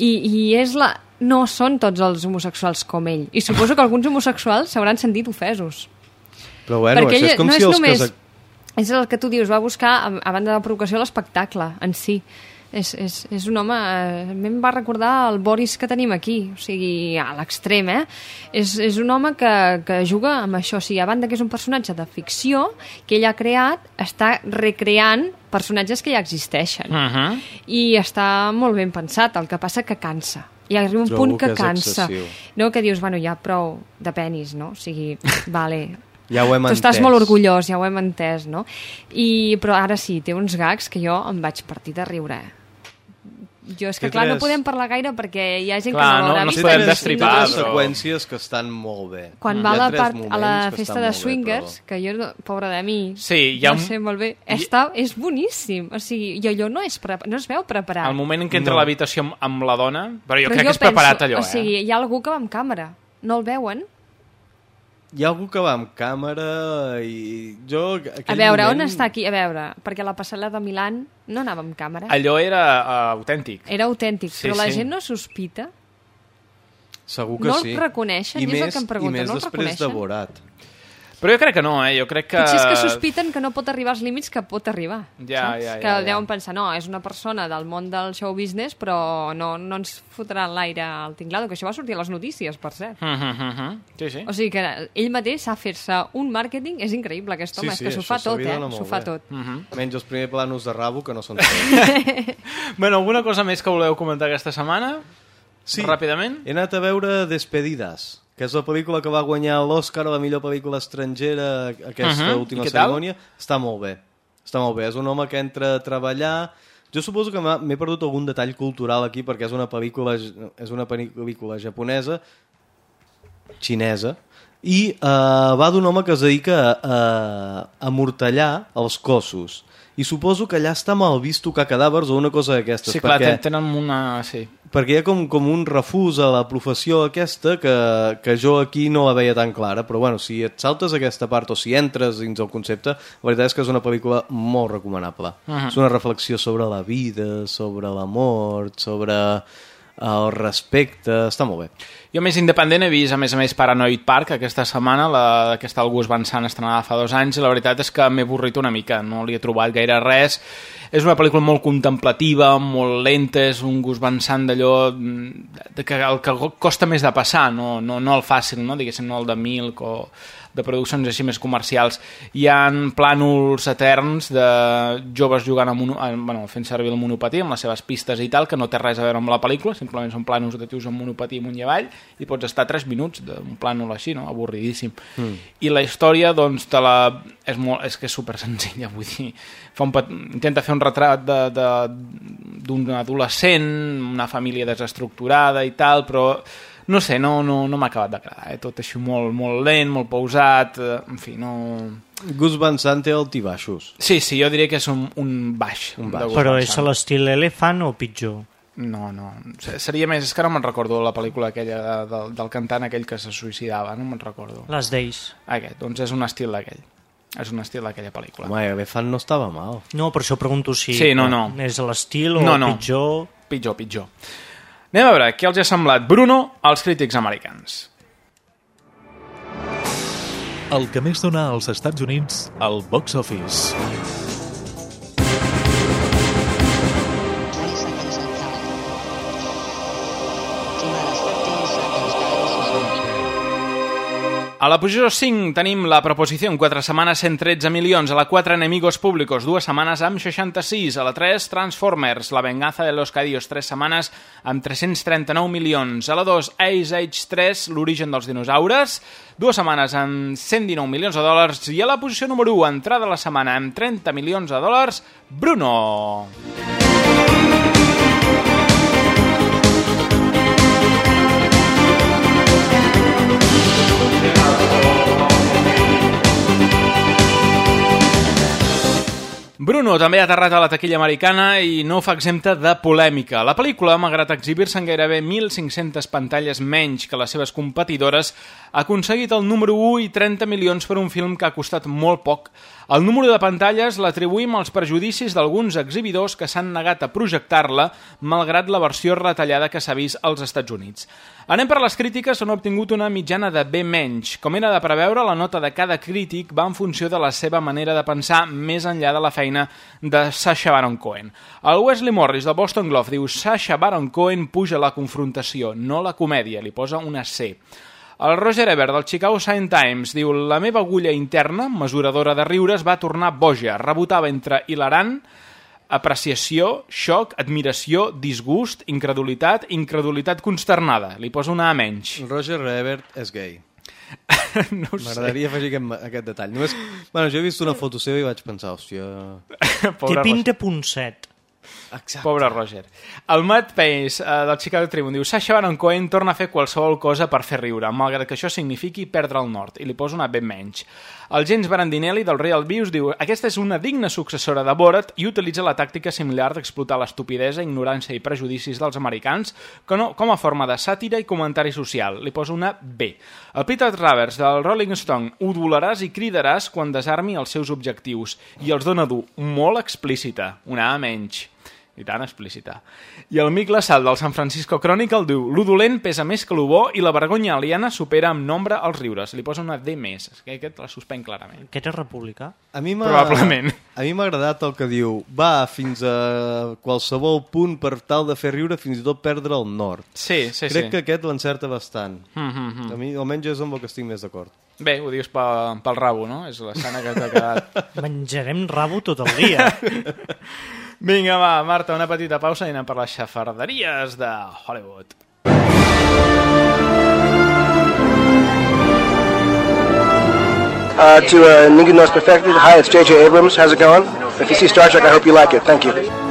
i, i és la... No són tots els homosexuals com ell. I suposo que alguns homosexuals s'hauran sentit ofesos. Però bueno, Perquè això és com no si és els només... casa- És el que tu dius, va buscar, a, a banda de la provocació, l'espectacle en si. És, és, és un home... eh, A mi em va recordar el Boris que tenim aquí, o sigui, a l'extrem, eh? És, és un home que, que juga amb això, o sigui, a banda que és un personatge de ficció que ell ha creat, està recreant personatges que ja existeixen. Uh -huh. I està molt ben pensat, el que passa que cansa. Hi arriba un Trobo punt que, que cansa. excessiu. No, que dius, bueno, ja prou de penis, no? O sigui, [laughs] vale, Ja ho hem tu entès. estàs molt orgullós, ja ho hem entès, no? I, però ara sí, té uns gags que jo em vaig partir de riure. eh? Jo, és que, clar, no podem parlar gaire perquè hi ha gent Clar, que no no- l'haurà no es vist. podem Té tres- destripar, tres però- seqüències que estan molt bé. Quan Hi va a la, part, a la festa de molt bé, swingers, que jo, no- pobra de mi, Sí, hi ha no un- sé molt bé, està, és boníssim. O sigui, i allò no, és pre no es veu preparat. El moment en què entra No. a l'habitació amb, amb la dona, però jo Però crec que és penso, preparat allò, O sigui, eh? hi ha algú que va amb càmera. No el veuen? Hi ha algú que va amb càmera i jo... A veure, moment... on està aquí? A veure, perquè la passada de Milan no anava amb càmera. Allò era uh, autèntic. Era autèntic, Sí, però la sí. gent no sospita. Segur que No el sí. reconeixen, I i és el més, que em pregunto, I més no el després de? Borat. Però jo crec que no, eh? Jo crec que... Potser és que sospiten que no pot arribar als límits que pot arribar. Ja, saps? ja, ja, que ja. deuen pensar, no, és una persona del món del show business, però no, no ens fotrà en l'aire al tinglado, que això va sortir a les notícies, per cert. Uh -huh, uh -huh. Sí, sí. O sigui que ell mateix sap fer-se un màrqueting, és increïble aquest home, és que s'ho fa tot, eh? S'ho fa bé. tot. Uh -huh. Menys els primers planos de rabo, que no són [laughs] tots. Bueno, alguna cosa més que voleu comentar aquesta setmana? Sí. Ràpidament? He anat a veure Despedidas, que és la pel·lícula que va guanyar l'Oscar a la millor pel·lícula estrangera aquesta Uh -huh. última cerimònia. Està molt bé. Està molt bé. És un home que entra a treballar... Jo suposo que m'he perdut algun detall cultural aquí perquè és una pel·lícula, és una pel·lícula japonesa xinesa i uh, va d'un home que es dedica a, a amortallar els cossos i suposo que allà està mal vist tocar cadàvers o una cosa d'aquestes Sí, clar, perquè, ten- tenen una... Sí. perquè hi ha com, com un refús a la professió aquesta que, que jo aquí no la veia tan clara però bueno, si et saltes aquesta part o si entres dins el concepte, la veritat és que és una pel·lícula molt recomanable Mhm. és una reflexió sobre la vida sobre l'amor, sobre el respecte, està molt bé Jo més independent he vist, a més a més, Paranoid Park aquesta setmana, la, aquesta del Gus Van Sant estrenada fa dos anys, i la veritat és que m'he avorrit una mica, no li he trobat gaire res. És una pel·lícula molt contemplativa, molt lenta, és un Gus Van Sant d'allò que el que costa més de passar, no, no, no el fàcil, no? diguéssim, no el de Milk o de produccions així més comercials. Hi ha plànols eterns de joves jugant amb mono, eh, bueno, fent servir el monopatí amb les seves pistes i tal, que no té res a veure amb la pel·lícula, simplement són plànols de tios amb monopatí amunt i avall, i pots estar 3 minuts d'un plànol així, no? avorridíssim. Mm. I la història, doncs, te la... és, molt... és que és super senzilla, [laughs] vull dir, fa un pet... intenta fer un retrat d'un adolescent, una família desestructurada i tal, però no sé, no, no, no m'ha acabat d'agradar, eh? tot així molt, molt lent, molt pausat, eh, en fi, no... Gus Van Sant té altibaixos Sí, sí, jo diria que és un, un baix. Un de baix. Però és a l'estil Elephant o pitjor? No, no. Se- Seria més... És que no me'n recordo la pel·lícula aquella de, del, del cantant aquell que se suïcidava, no me'n recordo. Les Days. Aquest, doncs és un estil d'aquell. És un estil d'aquella pel·lícula. Home, Elephant no estava mal No, per això pregunto si Sí, no, no. és l'estil o No, no. pitjor. Pitjor, pitjor. Anem a veure què els ha semblat Bruno als crítics americans. El que més dona als Estats Units al box office. A la posició 5 tenim la proposició, 4 setmanes 113 milions, a la 4 Enemigos Públicos, 2 setmanes amb 66, a la 3 Transformers, La venganza de los caídos, 3 setmanes amb 339 milions, a la 2 Ice Age 3, L'origen dels dinosaures, 2 setmanes amb 119 milions de dòlars, i a la posició número 1, entrada de la setmana amb 30 milions de dòlars, Bruno. Bruno també ha aterrat a la taquilla americana i no fa exempta de polèmica. La pel·lícula, malgrat exhibir-se en gairebé 1.500 pantalles menys que les seves competidores, ha aconseguit el número 1 i 30 milions per un film que ha costat molt poc. El número de pantalles l'atribuïm als prejudicis d'alguns exhibidors que s'han negat a projectar-la, malgrat la versió retallada que s'ha vist als Estats Units. Anem per les crítiques, on ha obtingut una mitjana de B menys. Com era de preveure, la nota de cada crític va en funció de la seva manera de pensar més enllà de la feina de Sacha Baron Cohen. El Wesley Morris del Boston Globe diu Sacha Baron Cohen puja la confrontació, no la comèdia, li posa una C. El Roger Ebert del Chicago Sun Times diu la meva agulla interna, mesuradora de riures, va tornar boja, rebotava entre hilarant, apreciació, xoc, admiració, disgust, incredulitat, incredulitat consternada. Li posa una A menys. Roger Ebert és gay. [laughs] no. M'agradaria afegir aquest, aquest detall. Només, bueno, jo he vist una foto seva i vaig pensar, hòstia... [laughs] Pobre Que pinta punt set. Exacte. Pobre Roger. El Matt Pace, eh, del Chicago Tribune, diu Sacha Baron Cohen torna a fer qualsevol cosa per fer riure, malgrat que això signifiqui perdre el nord, i li posa una ben menys. El James Barandinelli, del Real Views, diu aquesta és una digna successora de Borat i utilitza la tàctica similar d'explotar l'estupidesa, ignorància i prejudicis dels americans com, com a forma de sàtira i comentari social. Li posa una B. El Peter Travers, del Rolling Stone, udolaràs i cridaràs quan desarmi els seus objectius, i els dona dur molt explícita, una A menys i tan explícita. I el Mick Lassal del San Francisco Chronicle diu «Lo dolent pesa més que lo bo i la vergonya aliena supera amb nombre els riures». Li posa una D més. És que aquest la suspèn clarament. Aquest és republicà? A mi Probablement. A mi m'ha agradat el que diu va fins a qualsevol punt per tal de fer riure fins i tot perdre el nord. Sí, sí, Crec sí. que aquest l'encerta bastant. Mm, mm, mm. A mi almenys és amb el que estic més d'acord. Bé, ho dius pel, pel rabo, no? És l'escena que t'ha quedat. [laughs] Menjarem rabo tot el dia. [laughs] Vinga, va, Marta, una petita pausa i anem per les xafarderies de Hollywood. Uh, to uh, Ninguno Nos Perfected, hi, it's J.J. Abrams. How's it going? If you see Star Trek, I hope you like it. Thank you.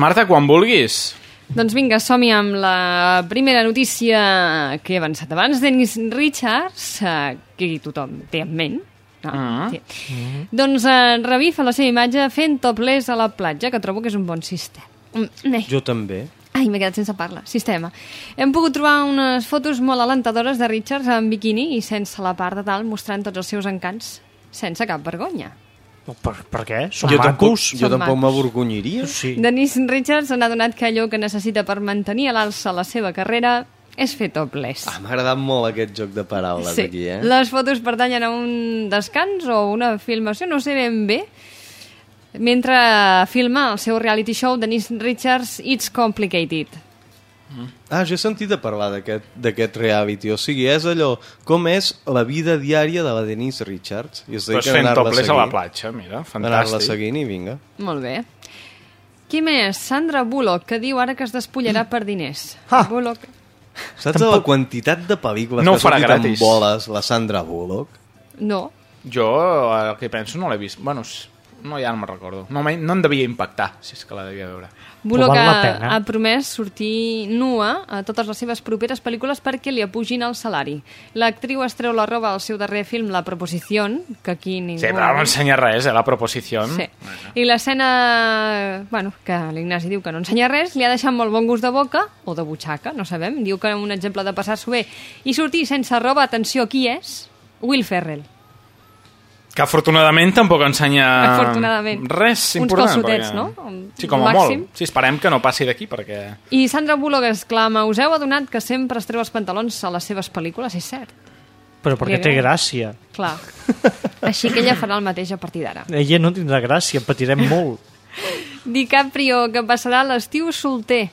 Marta, quan vulguis. Doncs vinga, som amb la primera notícia que he avançat abans. Dennis Richards, eh, que tothom té en ment, no? Mm. Sí. Doncs eh, revifa la seva imatge fent topless a la platja, que trobo que és un bon sistema. Mm, eh. Jo també. Ai, m'he quedat sense parla. Sistema. Hem pogut trobar unes fotos molt alentadores de Richards en biquini i sense la part de dalt mostrant tots els seus encants, sense cap vergonya. Per, per què? Són jo tampoc, macos? jo tampoc m'avorgonyiria. Sí. Dennis Richards s'ha adonat que allò que necessita per mantenir a l'alça la seva carrera és fer topless. Ah, M'ha agradat molt aquest joc de paraules Sí. aquí, eh? Les fotos pertanyen a un descans o una filmació, no sé ben bé. Mentre filma el seu reality show, Dennis Richards, It's Complicated. Ah, jo he sentit a parlar d'aquest d'aquest reality. O sigui, és allò, com és la vida diària de la Denise Richards. I es dedica a fent anar-la topless a la platja, mira, Anar-la fantàstic. seguint i vinga. Molt bé. Qui més? Sandra Bullock, que diu ara que es despullarà per diners. Ah. Bullock. Saps la quantitat de pel·lícules No que ha sortit amb boles la Sandra Bullock? No. Jo, el que penso, no l'he vist. Bueno, no, ja no me'n recordo. No, no em devia impactar, si és que la devia veure. Val la ha, pena. ha promès sortir nua a totes les seves properes pel·lícules perquè li apugin el salari. L'actriu es treu la roba al seu darrer film, La Proposición, que aquí ningú... Sí, però no ensenya res, eh, la proposició. Sí. I l'escena, bueno, que l'Ignasi diu que no ensenya res, li ha deixat molt bon gust de boca, o de butxaca, no sabem. Diu que un exemple de passar-s'ho bé i sortir sense roba, atenció, qui és? Will Ferrell. Que afortunadament tampoc ensenya Afortunadament. res Uns important. calçotets, perquè- no? Sí, com a Màxim. molt. Sí, esperem que no passi d'aquí, perquè... I Sandra Bullock exclama, us heu adonat que sempre es treu els pantalons a les seves pel·lícules? És cert, Però perquè té gràcia. clar. Així que ella farà el mateix a partir d'ara. [laughs] Ella no tindrà gràcia, patirem molt. [laughs] DiCaprio, que passarà l'estiu solter.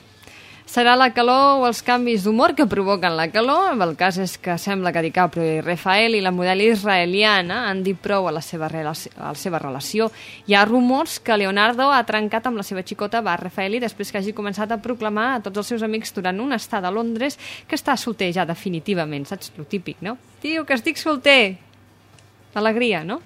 Serà la calor o els canvis d'humor que provoquen la calor? El cas és que sembla que DiCaprio i Rafael i la model israeliana han dit prou a la seva, relació, a la seva relació. Hi ha rumors que Leonardo ha trencat amb la seva xicota Bar Rafaeli després que hagi començat a proclamar a tots els seus amics durant una estada a Londres que està solter ja definitivament, saps? Lo típic, no? Tio, que estic solter! Alegria, no?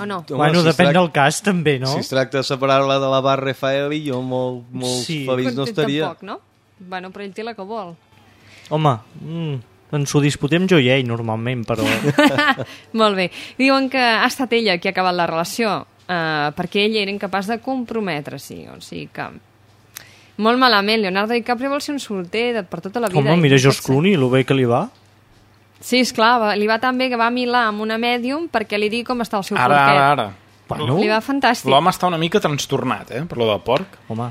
O no? Bueno, si depèn tracta- del cas, també, no? Si es tracta de separar-la de la Bar Rafaeli, jo molt, molt Sí. feliç no estaria. Tampoc, no? Bueno, però ell té la que vol. Home, mm, ens ho disputem jo i ell, normalment, però... [laughs] Molt bé. Diuen que ha estat ella qui ha acabat la relació eh, perquè ell era incapaç de comprometre-s'hi. O sigui que... Molt malament. Leonardo DiCaprio vol ser un solter de, per tota la vida. Home, mira George Clooney, el bé que li va. Sí, esclar, va, li va tan bé que va a Milà amb una mèdium perquè li digui com està el seu Ara, porquet. ara, ara. Bueno, Li va fantàstic. L'home està una mica trastornat, eh, per lo del porc. home,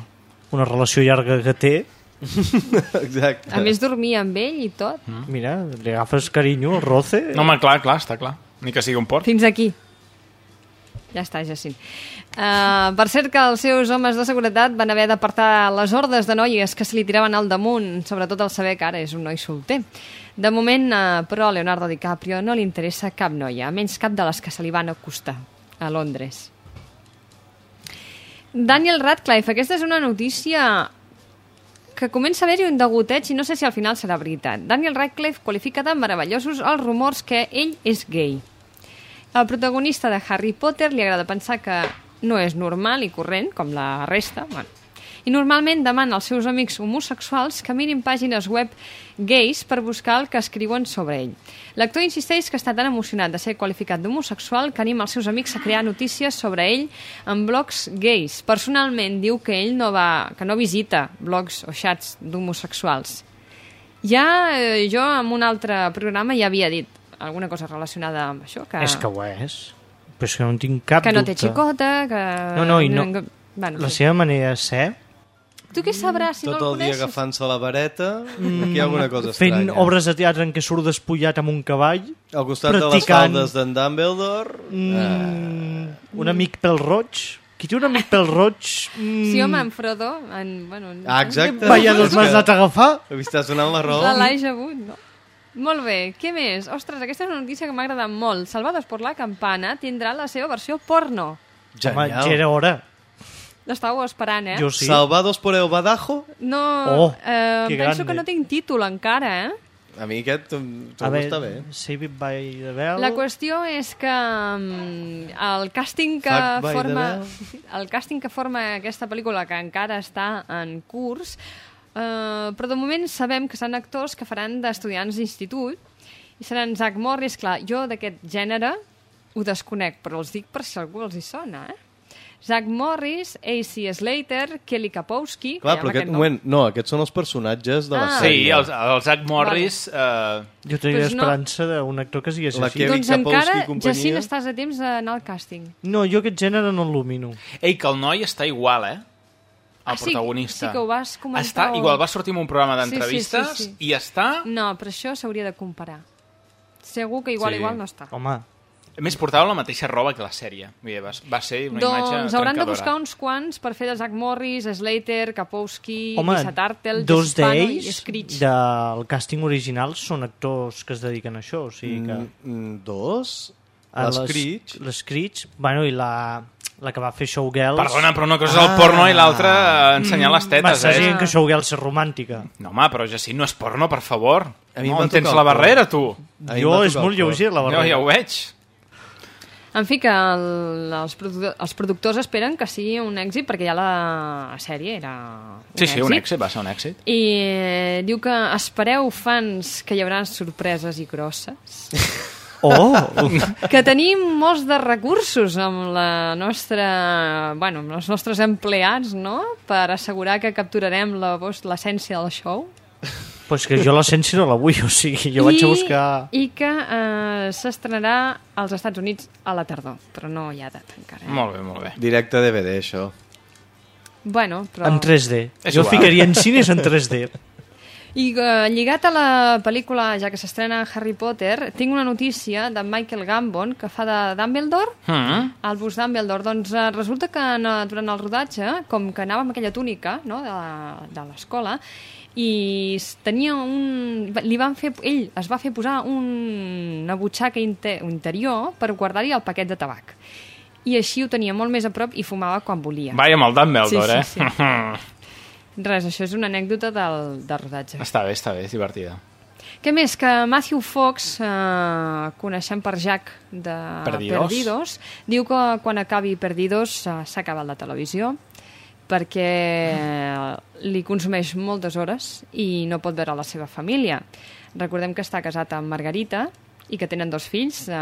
una relació llarga que té, [laughs] Exacte. A més, dormia amb ell i tot. mira, li agafes carinyo, el roce... No, home, clar, clar, està clar. Ni que sigui un porc. Fins aquí. Ja està, Jacint. Uh, per cert que els seus homes de seguretat van haver d'apartar les hordes de noies que se li tiraven al damunt, sobretot al saber que ara és un noi solter. De moment, uh, però, a Leonardo DiCaprio no li interessa cap noia, menys cap de les que se li van acostar a Londres. Daniel Radcliffe, aquesta és una notícia que comença a haver-hi un degoteig i no sé si al final serà veritat. Daniel Radcliffe qualifica de meravellosos els rumors que ell és gay. Al protagonista de Harry Potter li agrada pensar que no és normal i corrent, com la resta, bueno, i normalment demana als seus amics homosexuals que mirin pàgines web gais per buscar el que escriuen sobre ell. L'actor insisteix que està tan emocionat de ser qualificat d'homosexual que anima els seus amics a crear notícies sobre ell en blogs gais. Personalment diu que ell no va, que no visita blogs o xats d'homosexuals. Ja eh, jo en un altre programa ja havia dit alguna cosa relacionada amb això, que, És que ho és. Però és que no en tinc cap que no dubte. té xicota, que... No, no, i no... Bueno, la sí. seva manera de ser, Tu què sabràs si Tot no el el dia agafant-se la vareta, aquí hi ha alguna cosa fent estranya. obres de teatre en què surt despullat amb un cavall, Al costat de les practicant faldes d'en Dumbledore... mm, un amic pel roig. Qui té un amic pel roig... Mm, Sí, home, en Frodo... En, bueno, en, Ah, exacte. Vaya dos És m'has que- anat a agafar. M'estàs donant la raó? L'Elijah Wood, no? Molt bé, què més? Ostres, aquesta és una notícia que m'ha agradat molt. Salvados por la Campana tindrà la seva versió porno. Home, Genial. ja era hora. L'estàveu esperant, eh? Jo sí. Salvados por el Badajo? No, Oh, eh, que penso grande. que no tinc títol encara, eh? A mi aquest em A trobo veure, està bé. Save it by the bell. La qüestió és que mm, el càsting que forma [laughs] el càsting que forma aquesta pel·lícula que encara està en curs eh, però de moment sabem que són actors que faran d'estudiants d'institut i seran Zach Morris, clar, jo d'aquest gènere ho desconec, però els dic per si algú els hi sona, eh? Zach Morris, A.C. Slater, Kelly Kapowski... Clar, però aquest no. moment... No, aquests són els personatges de la Ah. Sí, sèrie. el, el Zach Morris... Eh, Jo tenia Pues no. esperança d'un actor que sigués La així. Kelly Doncs Kapowski encara, companyia. Jacint, estàs a temps d'anar al càsting. No, jo aquest gènere no el domino. ei, que el noi està igual, eh? El Ah, sí, protagonista. sí que ho vas comentar Està o- igual, va sortir en un programa Sí, sí, d'entrevistes sí, sí. i està... No, però això s'hauria de comparar. Segur que igual, Sí. igual no està. Home, A més, portava la mateixa roba que la sèrie. Va, va ser una imatge Doncs hauran de buscar uns quants per fer de Zach Morris, Slater, Kapowski, home Lisa Tartel, dos d'ells del càsting original són actors que es dediquen a això, o sigui que... Mm, mm, dos? A les- L'Screech? L'Screech, bueno, i la, la que va fer Showgirls... Perdona, però una cosa és el porno i l'altra ensenyar les tetes, Massa eh? gent que Showgirls és romàntica. No, home, però ja sí, no és porno, per favor. A mi em no, en tens la barrera, tu. Em Jo és molt lleuger, la Jo barrera. ja ho veig. En fi, que el, els, produ els productors esperen que sigui un èxit perquè ja la sèrie era un Sí, sí, èxit. un èxit, va ser un èxit. I eh, diu que espereu, fans, que hi haurà sorpreses i grosses. [laughs] Oh! que tenim molts de recursos amb la nostra, bueno, amb els nostres empleats, no?, per assegurar que capturarem l'essència del show. pues que jo l'essència no la vull, o sigui, jo vaig a buscar... I que eh, s'estrenarà als Estats Units a la tardor, però no hi ha data encara. Eh? Molt bé, molt bé. Directe DVD, això. Bueno, però... En 3D. És jo igual. ficaria en cines en 3D. I eh, lligat a la pel·lícula, ja que s'estrena Harry Potter, tinc una notícia de Michael Gambon, que fa de Dumbledore, Mm. Albus Dumbledore. Doncs eh, resulta que en, eh, durant el rodatge, com que anava amb aquella túnica no, de, de l'escola, i tenia un... li van fer, ell es va fer posar un, una butxaca inte, interior per guardar-hi el paquet de tabac. I així ho tenia molt més a prop i fumava quan volia. Vaja amb el Dumbledore, Sí, sí, eh? [laughs] Res, això és una anècdota del, del rodatge. està bé, està bé, és divertida. Què més? Que Matthew Fox, eh, coneixem per Jack de Perdidos. Perdidos, diu que quan acabi Perdidos eh, s'ha acabat la televisió perquè li consumeix moltes hores i no pot veure la seva família. Recordem que està casat amb Margarita i que tenen dos fills, eh,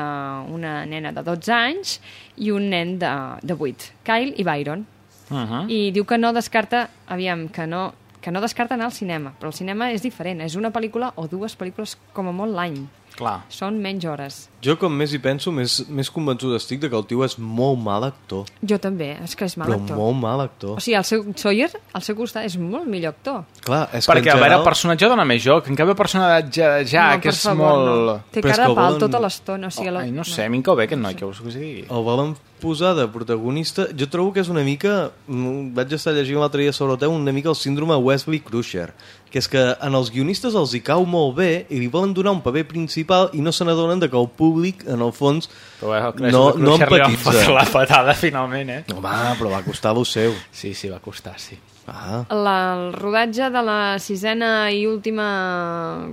una nena de 12 anys i un nen de, de 8, Kyle i Byron. Uh -huh. I diu que no descarta, aviam, que no, que no descarta anar al cinema, però el cinema és diferent, és una pel·lícula o dues pel·lícules com a molt l'any. Clar. Són menys hores. Jo, com més hi penso, més, més convençut estic de que el tio és molt mal actor. Jo també, és que és mal però actor. molt mal actor. O sigui, el seu Sawyer, al seu costat, és molt millor actor. Clar, és Perquè, que a en veure, general... el personatge dona més joc. En canvi, el personatge de Jack no, per és favor, molt... no. Té Però cara que de pal volen- tota l'estona. O sigui, la... Ai, no sé, a mi em cau bé aquest noi, que us, que us digui. El volen posar de protagonista... Jo trobo que és una mica... mm, Vaig estar llegint l'altre dia sobre el tema una mica el síndrome Wesley Crusher, que és que en els guionistes els hi cau molt bé i li volen donar un paper principal i no se n'adonen de que el públic, en el fons, Però eh, el no, no empatitza. fotre la patada, finalment, eh? Home, però va costar lo seu. Sí, sí, va costar, sí. Ah. La, el rodatge de la sisena i última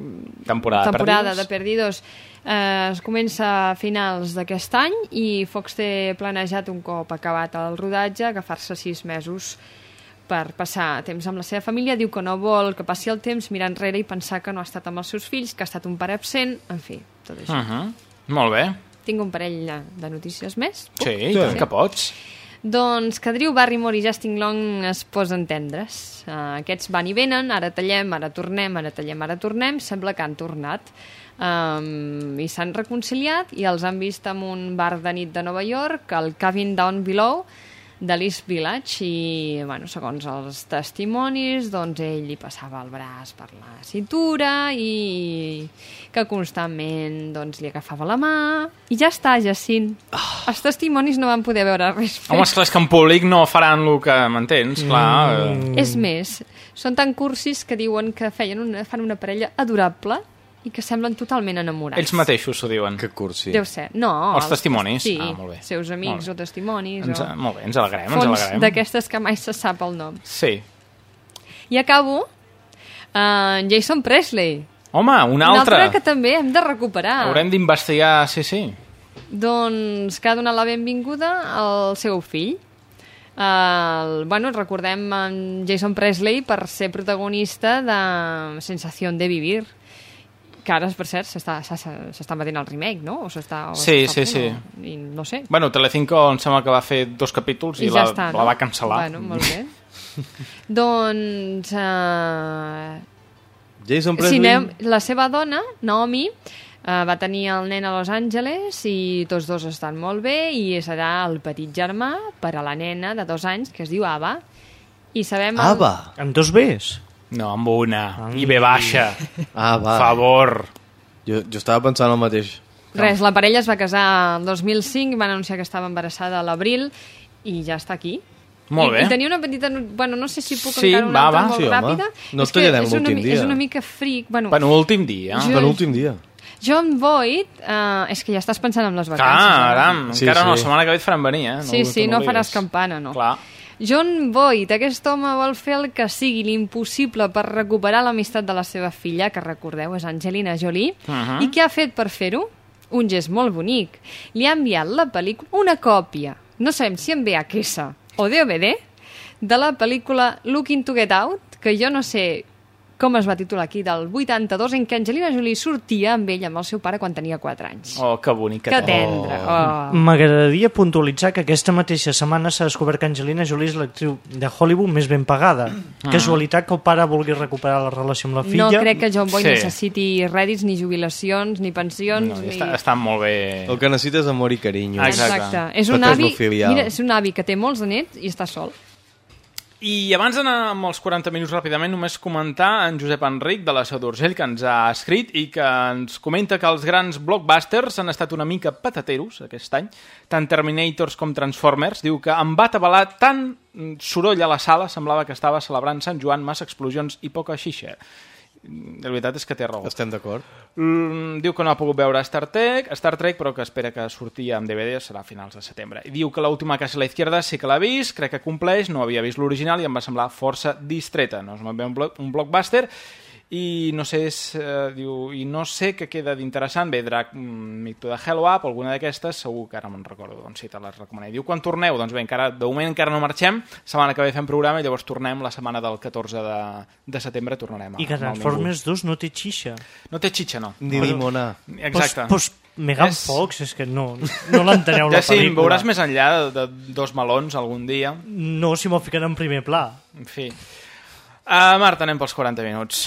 Temporada, de temporada Perdidos. de Perdidos eh, es comença a finals d'aquest any i Fox té planejat un cop acabat el rodatge agafar-se sis mesos per passar temps amb la seva família. Diu que no vol que passi el temps mirar enrere i pensar que no ha estat amb els seus fills, que ha estat un pare absent, en fi, tot això. Uh -huh. Molt bé. Tinc un parell de- notícies més. Sí, i tant que pots. Doncs que Drew Barrymore i Justin Long es posen tendres. Uh, aquests van i venen, ara tallem, ara tornem, ara tallem, ara tornem. Sembla que han tornat. Um, I s'han reconciliat i els han vist en un bar de nit de Nova York, el Cabin Down Below, de l'East Village i, bueno, segons els testimonis, doncs ell li passava el braç per la cintura i que constantment doncs, li agafava la mà i ja està, Jacint. Els testimonis no van poder veure res Home, esclar, és que en públic no faran el que m'entens, clar. Mm. És més, són tan cursis que diuen que feien una, fan una parella adorable i que semblen totalment enamorats. Ells mateixos ho diuen. Que cursi. Deu ser. No, Els testimonis? Sí, Ah, molt bé. seus amics Molt o testimonis. Ens, o... molt bé, ens alegrem, ens Fons alegrem. d'aquestes que mai se sap el nom. Sí. I acabo uh, Jason Presley. Home, un Un altre. altre que també hem de recuperar. Haurem d'investigar, sí, sí. Doncs que ha donat la benvinguda al seu fill. El, bueno, recordem en Jason Presley per ser protagonista de Sensación de Vivir que ara, per cert, s'està emetent el remake, no? O s'està... o Sí, sí, o- I no sé. Bueno, Telecinco em sembla que va fer dos capítols i, I ja la, està, la no? va cancel·lar. Bueno, molt bé. [laughs] doncs... Uh, Jason Presley... Sinem, la seva dona, Naomi, uh, va tenir el nen a Los Angeles i tots dos estan molt bé i serà el petit germà per a la nena de dos anys que es diu Ava. I sabem... el- Ava. Amb dos Bs? No, amb una. I ve baixa. Ah, va. Favor. Jo, jo estava pensant el mateix. Res, la parella es va casar el 2005, van anunciar que estava embarassada a l'abril i ja està aquí. Molt I, bé. I tenia una petita... no- Bueno, no sé si puc Sí, encara una va, altra va. molt Sí, home. ràpida. No és que és una, dia. És una mica fric. Bueno, Penúltim dia. Jo- Per l'últim dia. John Boyd... Uh, és que ja estàs pensant en les vacances. Clar, ara. aram, Sí, encara no, sí. la setmana que ve et faran venir, eh? Sí, sí, no t'oblidis. faràs campana, no. Clar. John Boyd, aquest home vol fer el que sigui l'impossible per recuperar l'amistat de la seva filla, que recordeu és Angelina Jolie, Mhm. i què ha fet per fer-ho? Un gest molt bonic. Li ha enviat la pel·lícula, una còpia, no sabem si en VHS o DVD, de la pel·lícula Looking to Get Out, que jo no sé com es va titular aquí, del 82, en què Angelina Jolie sortia amb ell, amb el seu pare, quan tenia 4 anys. Oh, que bonic que Que tendre. Oh. M'agradaria puntualitzar que aquesta mateixa setmana s'ha descobert que Angelina Jolie és l'actriu de Hollywood més ben pagada. Ah. Casualitat que el pare vulgui recuperar la relació amb la filla. No crec que John Boyd Sí. necessiti rèdits, ni jubilacions, ni pensions, No, ni... està, està molt bé. El que necessita és amor i carinyo. Exacte. Exacte. És un avi, mira, és un avi que té molts de nets i està sol. I abans d'anar amb els 40 minuts ràpidament, només comentar en Josep Enric de la Seu d'Urgell, que ens ha escrit i que ens comenta que els grans blockbusters han estat una mica patateros aquest any, tant Terminators com Transformers. Diu que em va atabalar tant soroll a la sala, semblava que estava celebrant Sant Joan, massa explosions i poca xixa. La veritat és que té raó. Estem d'acord. Mm, diu que no ha pogut veure Star Trek, Star Trek, però que espera que sortia en DVD, serà a finals de setembre. I diu que l'última casa a la izquierda sí que l'ha vist, crec que compleix, no havia vist l'original i em va semblar força distreta. No és un blockbuster i no sé, és, eh, diu, i no sé què queda d'interessant. Bé, Drac, mm, Meet to the Hell Up, alguna d'aquestes, segur que ara me'n recordo, doncs si te les recomanaré. Diu, quan torneu? Doncs bé, encara, de moment encara no marxem, setmana que ve fem programa i llavors tornem la setmana del 14 de, de setembre tornarem. a- I que Transformers 2 no té xixa. No té xitxa, no. Ni limonar. Exacte. Pues, pues Megan És- Fox, és que no, no l'enteneu [laughs] la Ja sí, em pel·lícula. veuràs més enllà de, de dos melons algun dia. No, si m'ho fiquen en primer pla. En fi. Uh, Marta, anem pels 40 minuts.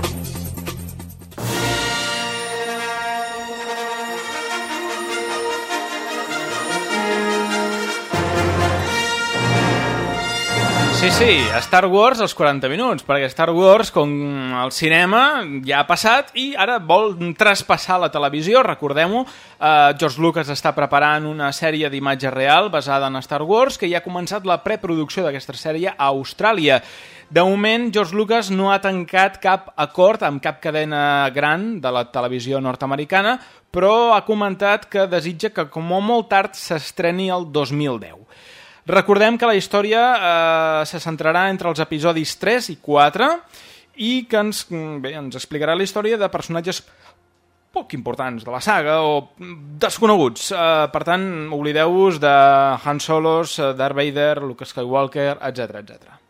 Sí, sí, Star Wars als 40 minuts, perquè Star Wars, com el cinema, ja ha passat i ara vol traspassar la televisió, recordem-ho. Uh, George Lucas està preparant una sèrie d'imatge real basada en Star Wars, que ja ha començat la preproducció d'aquesta sèrie a Austràlia. De moment, George Lucas no ha tancat cap acord amb cap cadena gran de la televisió nord-americana, però ha comentat que desitja que com molt tard s'estreni el 2010. Recordem que la història eh, se centrarà entre els episodis 3 i 4 i que ens, bé, ens explicarà la història de personatges poc importants de la saga o desconeguts. Eh, per tant, oblideu-vos de Han Solos, Darth Vader, Luke Skywalker, etc etc.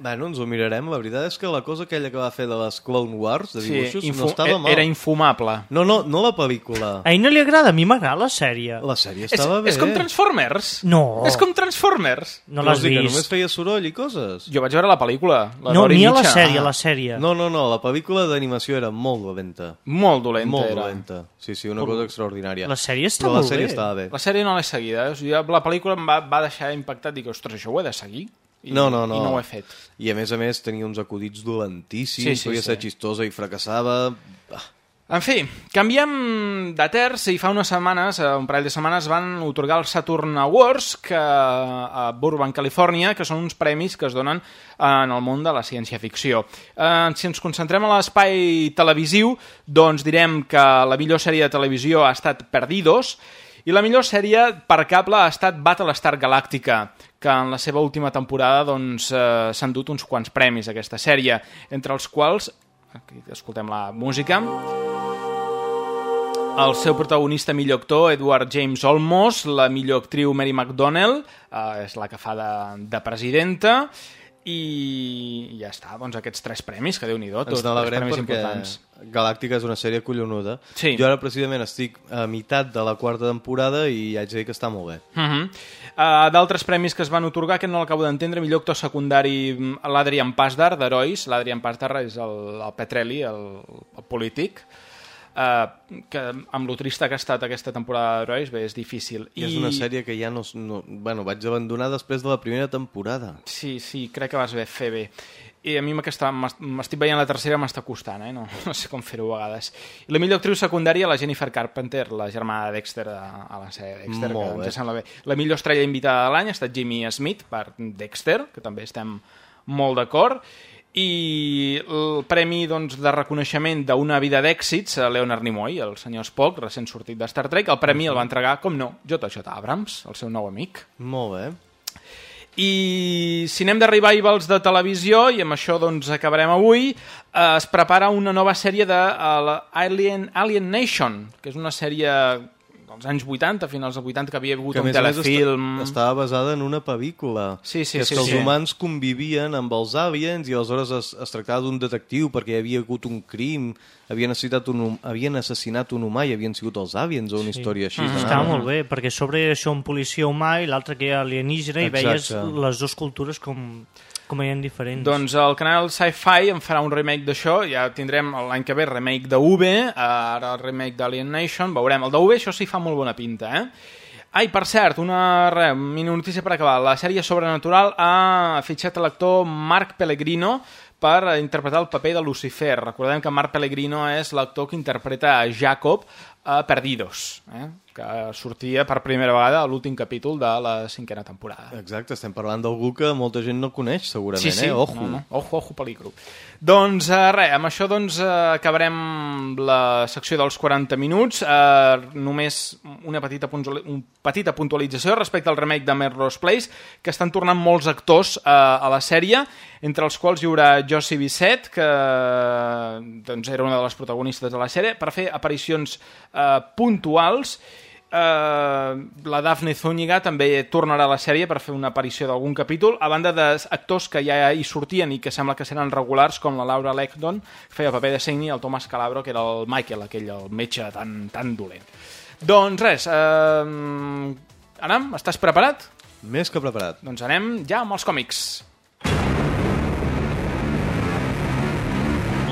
Bueno, ens ho mirarem. La veritat és que la cosa aquella que va fer de les Clone Wars, de Sí, dibuixos, infu- no estava mal. era infumable. No, no, no la pel·lícula. A ell no li agrada, a mi m'agrada la sèrie. La sèrie És, estava bé. és com Transformers. No. És com Transformers. No l'has que vist. només feia soroll i coses? Jo vaig veure la pel·lícula. La No, i ni a la sèrie, Ah. la sèrie. No, no, no, la pel·lícula d'animació era molt dolenta. Molt dolenta Molt era. dolenta. Sí, sí, una cosa extraordinària. La sèrie està Però la molt sèrie bé. estava bé. La sèrie no l'he seguida. Eh? O sigui, la pel·lícula em va, va deixar impactat. Dic, ostres, això ho he de seguir? I, No, no, no. I no ho he fet. I a més a més tenia uns acudits dolentíssims, Sí, sí, podia sí. ser xistosa i fracassava... Ah, En fi, canviem de terç i fa unes setmanes, eh, un parell de setmanes, van otorgar el Saturn Awards que, a Burbank, Califòrnia, que són uns premis que es donen en el món de la ciència-ficció. Eh, si ens concentrem en l'espai televisiu, doncs direm que la millor sèrie de televisió ha estat Perdidos, i la millor sèrie per cable ha estat Battlestar Galàctica, que en la seva última temporada doncs, eh, s'han dut uns quants premis aquesta sèrie, entre els quals, aquí escoltem la música, el seu protagonista millor actor, Edward James Olmos, la millor actriu Mary McDonnell, eh, és la que fa de, de presidenta, ja està, doncs aquests tres premis, que déu-n'hi-do, tots n'alegrem premis importants. Galàctica és una sèrie collonuda. Sí. Jo ara precisament estic a meitat de la quarta temporada i haig de dir que està molt bé. Uh -huh. uh, D'altres premis que es van otorgar, que no l'acabo d'entendre, millor actor secundari mm, l'Adrian Pasdar, d'Herois. L'Adrian Pasdar és el, el Petrelli, el, el polític, uh, que amb lo trista que ha estat aquesta temporada d'Herois, bé, és difícil. I... és una sèrie que ja no, no... Bueno, vaig abandonar després de la primera temporada. Sí, sí, crec que vas bé fer bé. I a mi m'estic veient la tercera m'està costant, eh? no, [laughs] no sé com fer-ho a vegades. I la millor actriu secundària, la Jennifer Carpenter, la germana de Dexter a, a la sèrie Dexter, Molt que bé. ens sembla bé. La millor estrella invitada de l'any ha estat Jimmy Smith per Dexter, que també estem molt d'acord, i el premi doncs, de reconeixement d'una vida d'èxits a Leonard Nimoy, el senyor Spock, recent sortit de Star Trek, el premi el va entregar, com no, J.J. Abrams, el seu nou amic. Molt bé. I si anem de revivals de televisió, i amb això doncs acabarem avui, eh, es prepara una nova sèrie de uh, Alien, Alien Nation, que és una sèrie dels anys 80, finals dels 80, que havia hagut que un telefilm... esta- estava basada en una pel·lícula. Sí, sí, que és sí, que els sí. humans convivien amb els aliens i aleshores es, es tractava d'un detectiu perquè hi havia hagut un crim, havien, necessitat un, havien assassinat un humà i havien sigut els aliens o una història així. Mm. s'anava. Estava molt bé, perquè sobre això un policia humà i l'altre que era alienígena i veies Exacte. les dues cultures com Com hi ha diferents. Doncs el canal Sci-Fi en farà un remake d'això, ja tindrem l'any que ve remake de V, ara el remake d'Alien Nation, veurem. El de això sí fa molt bona pinta, eh? Ai, per cert, una re, notícia per acabar. La sèrie Sobrenatural ha fitxat l'actor Marc Pellegrino per interpretar el paper de Lucifer. Recordem que Marc Pellegrino és l'actor que interpreta a Jacob a Perdidos, eh? que sortia per primera vegada a l'últim capítol de la cinquena temporada. Exacte, estem parlant d'algú que molta gent no coneix, segurament, Sí, sí, eh? Ojo. no, no. ojo, ojo, pel·lícula. Doncs uh, res, amb això doncs, uh, acabarem la secció dels 40 minuts. Uh, només una petita, un petita puntualització respecte al remake de Melrose Place, que estan tornant molts actors uh, a la sèrie, entre els quals hi haurà Josie Bisset, que doncs, era una de les protagonistes de la sèrie, per fer aparicions uh, puntuals, Uh, la Daphne Zúñiga també tornarà a la sèrie per fer una aparició d'algun capítol, a banda d'actors que ja hi sortien i que sembla que seran regulars, com la Laura Lecton, que feia paper de Signy, el Tomàs Calabro, que era el Michael, aquell, el metge tan, tan dolent. Doncs res, uh, Anam, estàs preparat? Més que preparat. Doncs anem ja amb els còmics.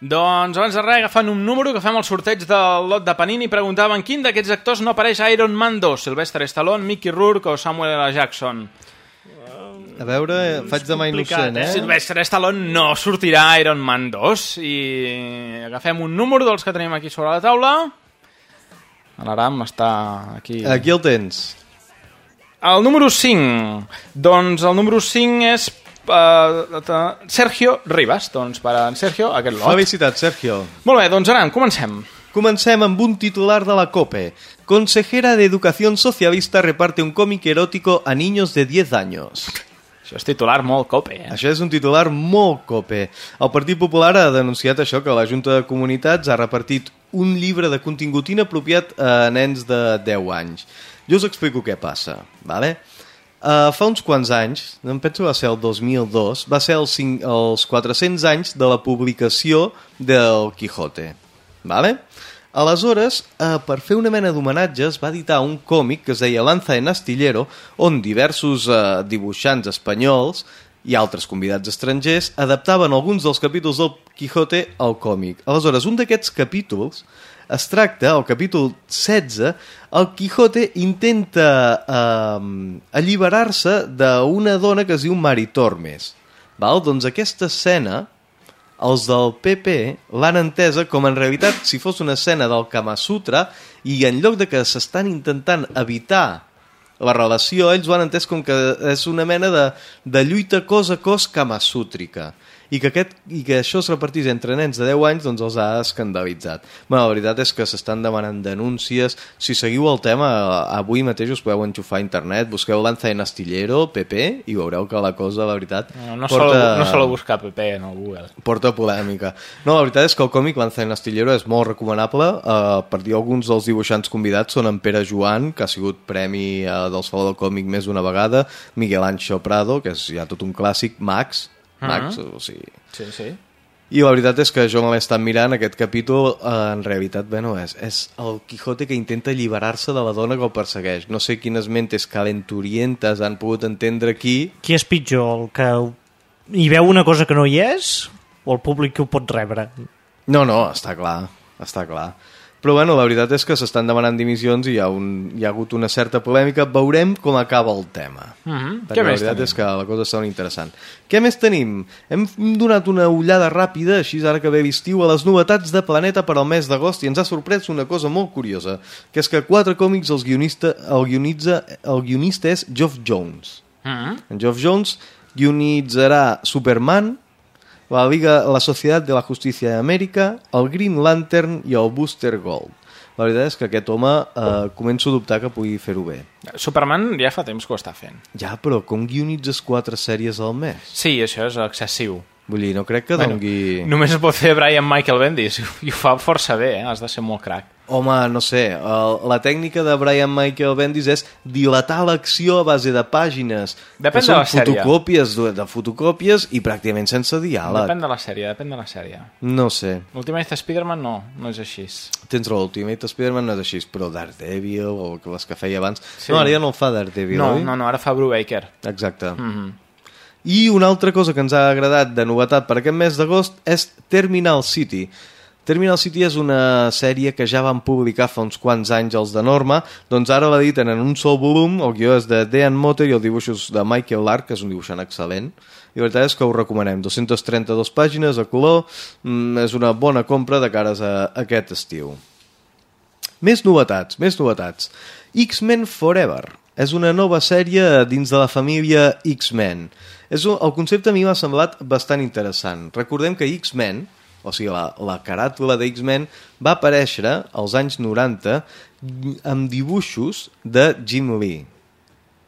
Doncs abans de res, agafant un número que fem el sorteig del lot de Panini, preguntaven quin d'aquests actors no apareix a Iron Man 2, Sylvester Stallone, Mickey Rourke o Samuel L. Jackson. A veure, faig de mà innocent, eh? Sylvester Stallone no sortirà a Iron Man 2 i agafem un número dels que tenim aquí sobre la taula. L'Aram està aquí. Aquí el tens. El número 5. Doncs el número 5 és uh, Sergio Rivas. Doncs per en Sergio, aquest lot. Felicitats, Sergio. Molt bé, doncs Aram, comencem. Comencem amb un titular de la COPE. Consejera de Educación Socialista reparte un cómic erótico a niños de 10 años. Això és titular molt cope, eh? Això és un titular molt cope. El Partit Popular ha denunciat això, que la Junta de Comunitats ha repartit un llibre de contingut inapropiat a nens de 10 anys. Jo us explico què passa, vale? Uh, fa uns quants anys, em penso va ser el 2002, va ser els, 5, els 400 anys de la publicació del Quijote, vale? Aleshores, eh, per fer una mena d'homenatge, es va editar un còmic que es deia Lanza en Astillero, on diversos eh, dibuixants espanyols i altres convidats estrangers adaptaven alguns dels capítols del Quijote al còmic. Aleshores, un d'aquests capítols es tracta, el capítol 16, el Quijote intenta eh, alliberar-se d'una dona que es diu Maritormes. Val? Doncs aquesta escena els del PP l'han entesa com en realitat si fos una escena del Kama Sutra i en lloc de que s'estan intentant evitar la relació, ells ho han entès com que és una mena de, de lluita cos a cos kamasútrica i que, aquest, i que això es repartís entre nens de 10 anys doncs els ha escandalitzat. Bueno, la veritat és que s'estan demanant denúncies. Si seguiu el tema, avui mateix us podeu enxufar a internet, busqueu Lanza en Astillero, PP, i veureu que la cosa, la veritat, No, no, porta... solo, no solo buscar PP en el Google. porta polèmica. No, la veritat és que el còmic Lanza en Astillero és molt recomanable. Uh, per dir alguns dels dibuixants convidats són en Pere Joan, que ha sigut premi uh, del Saló del Còmic més d'una vegada, Miguel Ancho Prado, que és ja tot un clàssic, Max, Max, Mhm. o sigui... Sí, sí. I la veritat és que jo me l'he estat mirant, aquest capítol, eh, en realitat, bueno, és, és el Quijote que intenta alliberar-se de la dona que el persegueix. No sé quines mentes calenturientes han pogut entendre aquí. Qui és pitjor, el que hi veu una cosa que no hi és o el públic que ho pot rebre? No, no, està clar, està clar. Però bueno, la veritat és que s'estan demanant dimissions i hi ha, un, hi ha hagut una certa polèmica. Veurem com acaba el tema. Mhm. Perquè Què la veritat tenim? és que la cosa està interessant. Què més tenim? Hem donat una ullada ràpida, així ara que ve l'estiu, a les novetats de Planeta per al mes d'agost i ens ha sorprès una cosa molt curiosa, que és que quatre còmics els guionista, el, guionitza, el guionista és Geoff Jones. Mhm. En Geoff Jones guionitzarà Superman, la Liga, la Societat de la Justícia d'Amèrica, el Green Lantern i el Booster Gold. La veritat és que aquest home eh, començo a dubtar que pugui fer-ho bé. Superman ja fa temps que ho està fent. Ja, però com guionitzes quatre sèries al mes? Sí, això és excessiu. Vull dir, no crec que Bueno, dongui... Només es pot fer Brian Michael Bendis i ho fa força bé, eh? has de ser molt crac. Home, no sé, el, la tècnica de Brian Michael Bendis és dilatar l'acció a base de pàgines Depèn de la sèrie. fotocòpies de, de fotocòpies i pràcticament sense diàleg. Depèn de la sèrie, depèn de la sèrie. No sé. L'Ultimate Spider-Man no, no és així. Tens raó, Ultimate Spider-Man no és així, però Daredevil o que les que feia abans... Sí. No, ara ja no el fa Daredevil, No, oi? no, no, ara fa Brubaker. Exacte. Mm -hmm. I una altra cosa que ens ha agradat de novetat per aquest mes d'agost és Terminal City. Terminal City és una sèrie que ja van publicar fa uns quants anys els de Norma, doncs ara l'editen en un sol volum, el guió és de Dean Motter i els dibuixos de Michael Lark, que és un dibuixant excel·lent, i la veritat és que ho recomanem. 232 pàgines a color, mm, és una bona compra de cares a aquest estiu. Més novetats, més novetats. X-Men Forever és una nova sèrie dins de la família X-Men. El concepte a mi m'ha semblat bastant interessant. Recordem que X-Men, o sigui, la, la caràtula de X-Men, va aparèixer als anys 90 amb dibuixos de Jim Lee.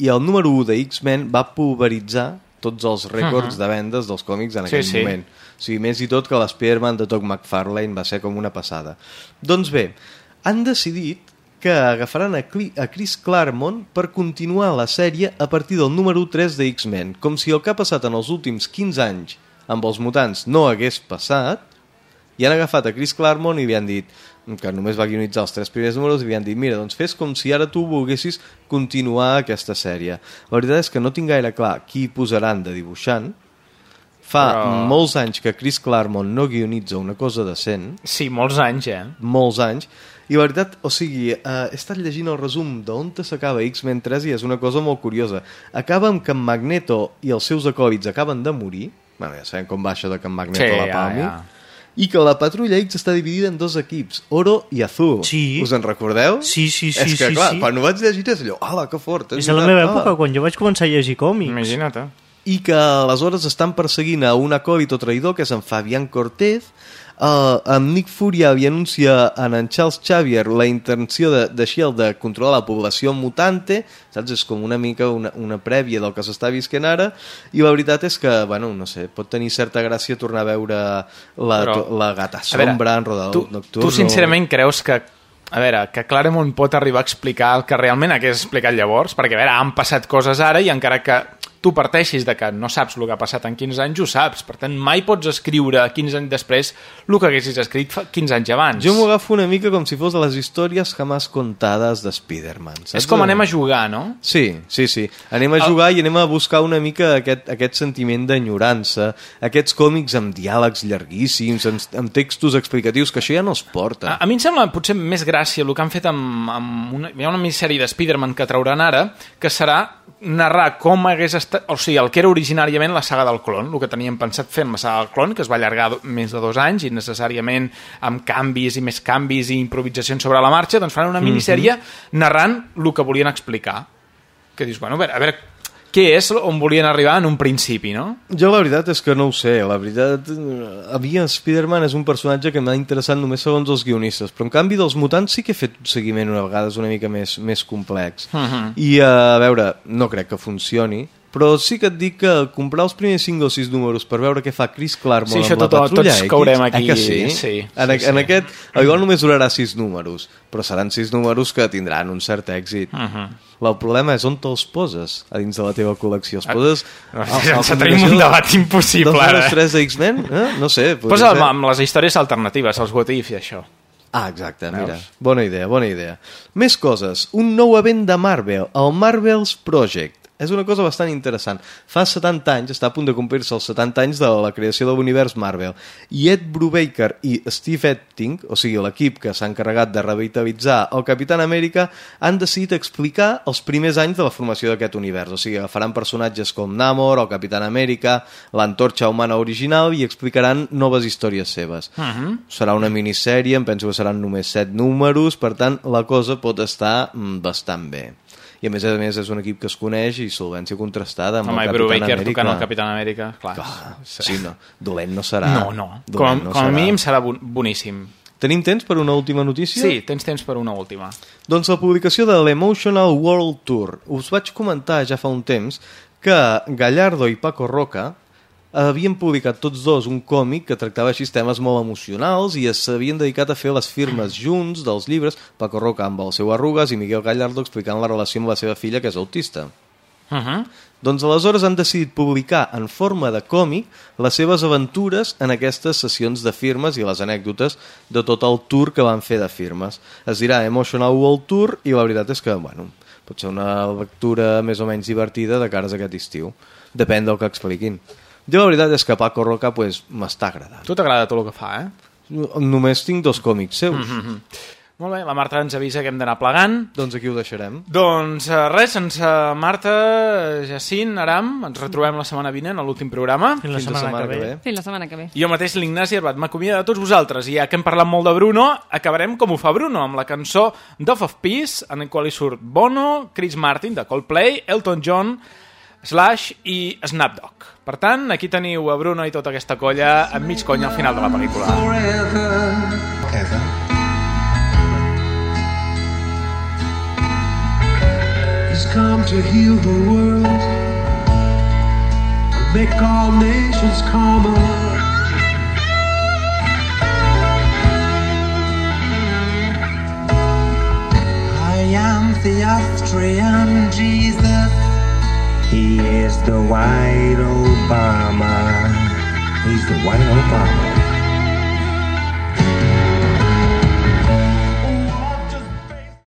I el número 1 de X-Men va pulveritzar tots els rècords Mhm. de vendes dels còmics en Sí, aquell sí. moment. O sigui, més i tot que l'Spider-Man de Todd McFarlane va ser com una passada. Doncs bé, han decidit que agafaran a, Cli a Chris Claremont per continuar la sèrie a partir del número 3 de X-Men, com si el que ha passat en els últims 15 anys amb els mutants no hagués passat, i han agafat a Chris Claremont i li han dit que només va guionitzar els tres primers números i li han dit, mira, doncs fes com si ara tu volguessis continuar aquesta sèrie. La veritat és que no tinc gaire clar qui posaran de dibuixant. Fa Però- molts anys que Chris Claremont no guionitza una cosa decent. Sí, molts anys, eh? Molts anys. I la veritat, o sigui, eh, he estat llegint el resum d'on s'acaba X-Men 3 i és una cosa molt curiosa. Acaba amb que en Magneto i els seus acòlits acaben de morir. Bueno, ja sabem com va això de que en Magneto Sí, la ja, palmi. ja. I que la patrulla X està dividida en dos equips, Oro i Azul. Sí. Us en recordeu? Sí, sí, sí, És que, sí, clar, sí. quan ho vaig llegir és allò, ala, que fort. És a la meva ah." època, quan jo vaig començar a llegir còmics. Imagina't. eh? i que aleshores estan perseguint a un acòlit o traïdor que és en Fabián Cortés uh, amb Nick Fury li anuncia a en Charles Xavier la intenció de, de Shield de controlar la població mutante saps? és com una mica una, una prèvia del que s'està visquent ara i la veritat és que, bueno, no sé pot tenir certa gràcia tornar a veure la, Però, to, la gata A veure, sombra en Rodal tu, Nocturno Tu sincerament creus que a veure, que Claremont pot arribar a explicar el que realment hagués explicat llavors, perquè a veure, han passat coses ara i encara que tu parteixis de que no saps el que ha passat en 15 anys, ho saps. Per tant, mai pots escriure 15 anys després el que haguessis escrit fa 15 anys abans. jo m'ho agafo una mica com si fos de les històries jamás contades de Spider-Man? És com anem a jugar, no? Sí, sí, sí. Anem a jugar i anem a buscar una mica aquest, aquest sentiment d'enyorança, aquests còmics amb diàlegs llarguíssims, amb, amb textos explicatius, que això ja no es porta. A, a mi em sembla potser més gràcia el que han fet amb, amb una, hi ha una minissèrie de Spider-Man que trauran ara, que serà narrar com hagués estat, o sigui, el que era originàriament la saga del clon, el que teníem pensat fer amb la saga del clon, que es va allargar més de dos anys i necessàriament amb canvis i més canvis i improvisacions sobre la marxa, doncs faran una minissèrie narrant el que volien explicar. Que dius, bueno, a veure, a veure què és on volien arribar en un principi, no? Jo la veritat és que no ho sé, la veritat... eh, A mi Spider-Man és un personatge que m'ha interessat només segons els guionistes, però en canvi dels mutants sí que he fet un seguiment una vegada una mica més, més complex. Mhm. I eh, a veure, no crec que funcioni, però sí que et dic que comprar els primers 5 o 6 números per veure què fa Chris Claremont Sí, això amb la tot- Patrulla tots X, caurem aquí, eh que sí? sí, en, sí, en sí. aquest, igual només durarà 6 números, però seran 6 números que tindran un cert èxit. Mhm. El problema és on te'ls poses a dins de la teva col·lecció. Els poses... [laughs] Ah, a ens tenim un de- debat impossible, Dels ara. números 3 de X-Men? Eh? No sé. Posa ser. amb les històries alternatives, els what if i això. Ah, exacte, mira. Veus? Bona idea, bona idea. Més coses. Un nou event de Marvel, el Marvel's Project. És una cosa bastant interessant. Fa 70 anys, està a punt de complir-se els 70 anys de la creació de l'univers Marvel. I Ed Brubaker i Steve Epting, o sigui, l'equip que s'ha encarregat de revitalitzar el Capitán Amèrica, han decidit explicar els primers anys de la formació d'aquest univers. O sigui, agafaran personatges com Namor, el Capitán Amèrica, l'antorxa humana original i explicaran noves històries seves. Mhm. Serà una minissèrie, em penso que seran només 7 números, per tant, la cosa pot estar mm, bastant bé. I a més a més és un equip que es coneix i solvència contrastada amb Home, el Capitán Amèrica. tocant el Capitán Amèrica, clar. Clar, sí, no. Dolent no serà. No, no. Dolent Com, no com a serà. mínim serà bon, boníssim. Tenim temps per una última notícia? Sí, tens temps per una última. Doncs la publicació de l'Emotional World Tour. Us vaig comentar ja fa un temps que Gallardo i Paco Roca havien publicat tots dos un còmic que tractava així temes molt emocionals i s'havien dedicat a fer les firmes junts dels llibres, Paco Roca amb el seu Arrugues i Miguel Gallardo explicant la relació amb la seva filla, que és autista. Uh -huh. Doncs aleshores han decidit publicar en forma de còmic les seves aventures en aquestes sessions de firmes i les anècdotes de tot el tour que van fer de firmes. Es dirà Emotional World Tour i la veritat és que, bueno, pot ser una lectura més o menys divertida de cares a aquest estiu. Depèn del que expliquin. Jo la veritat és que Paco Roca pues, m'està agradant. Tu t'agrada tot el que fa, eh? Només tinc dos còmics seus. Mm -hmm. Molt bé, la Marta ens avisa que hem d'anar plegant. Doncs aquí ho deixarem. Doncs eh, res, ens, eh, Marta, Jacint, Aram, ens retrobem la setmana vinent a l'últim programa. Fins la Fins la setmana setmana que que ve. Fins la setmana que ve. Jo mateix, l'Ignasi Arbat, m'acomiada de tots vosaltres. I ja que hem parlat molt de Bruno, acabarem com ho fa Bruno, amb la cançó Dove of Peace, en el qual hi surt Bono, Chris Martin, de Coldplay, Elton John, Slash i Snapdog. Per tant, aquí teniu a Bruno i tota aquesta colla enmig conya al final de la pel·lícula. He's come to heal the world, make all nations common. I am the Austrian Jesus. He is the white Obama. He's the white Obama.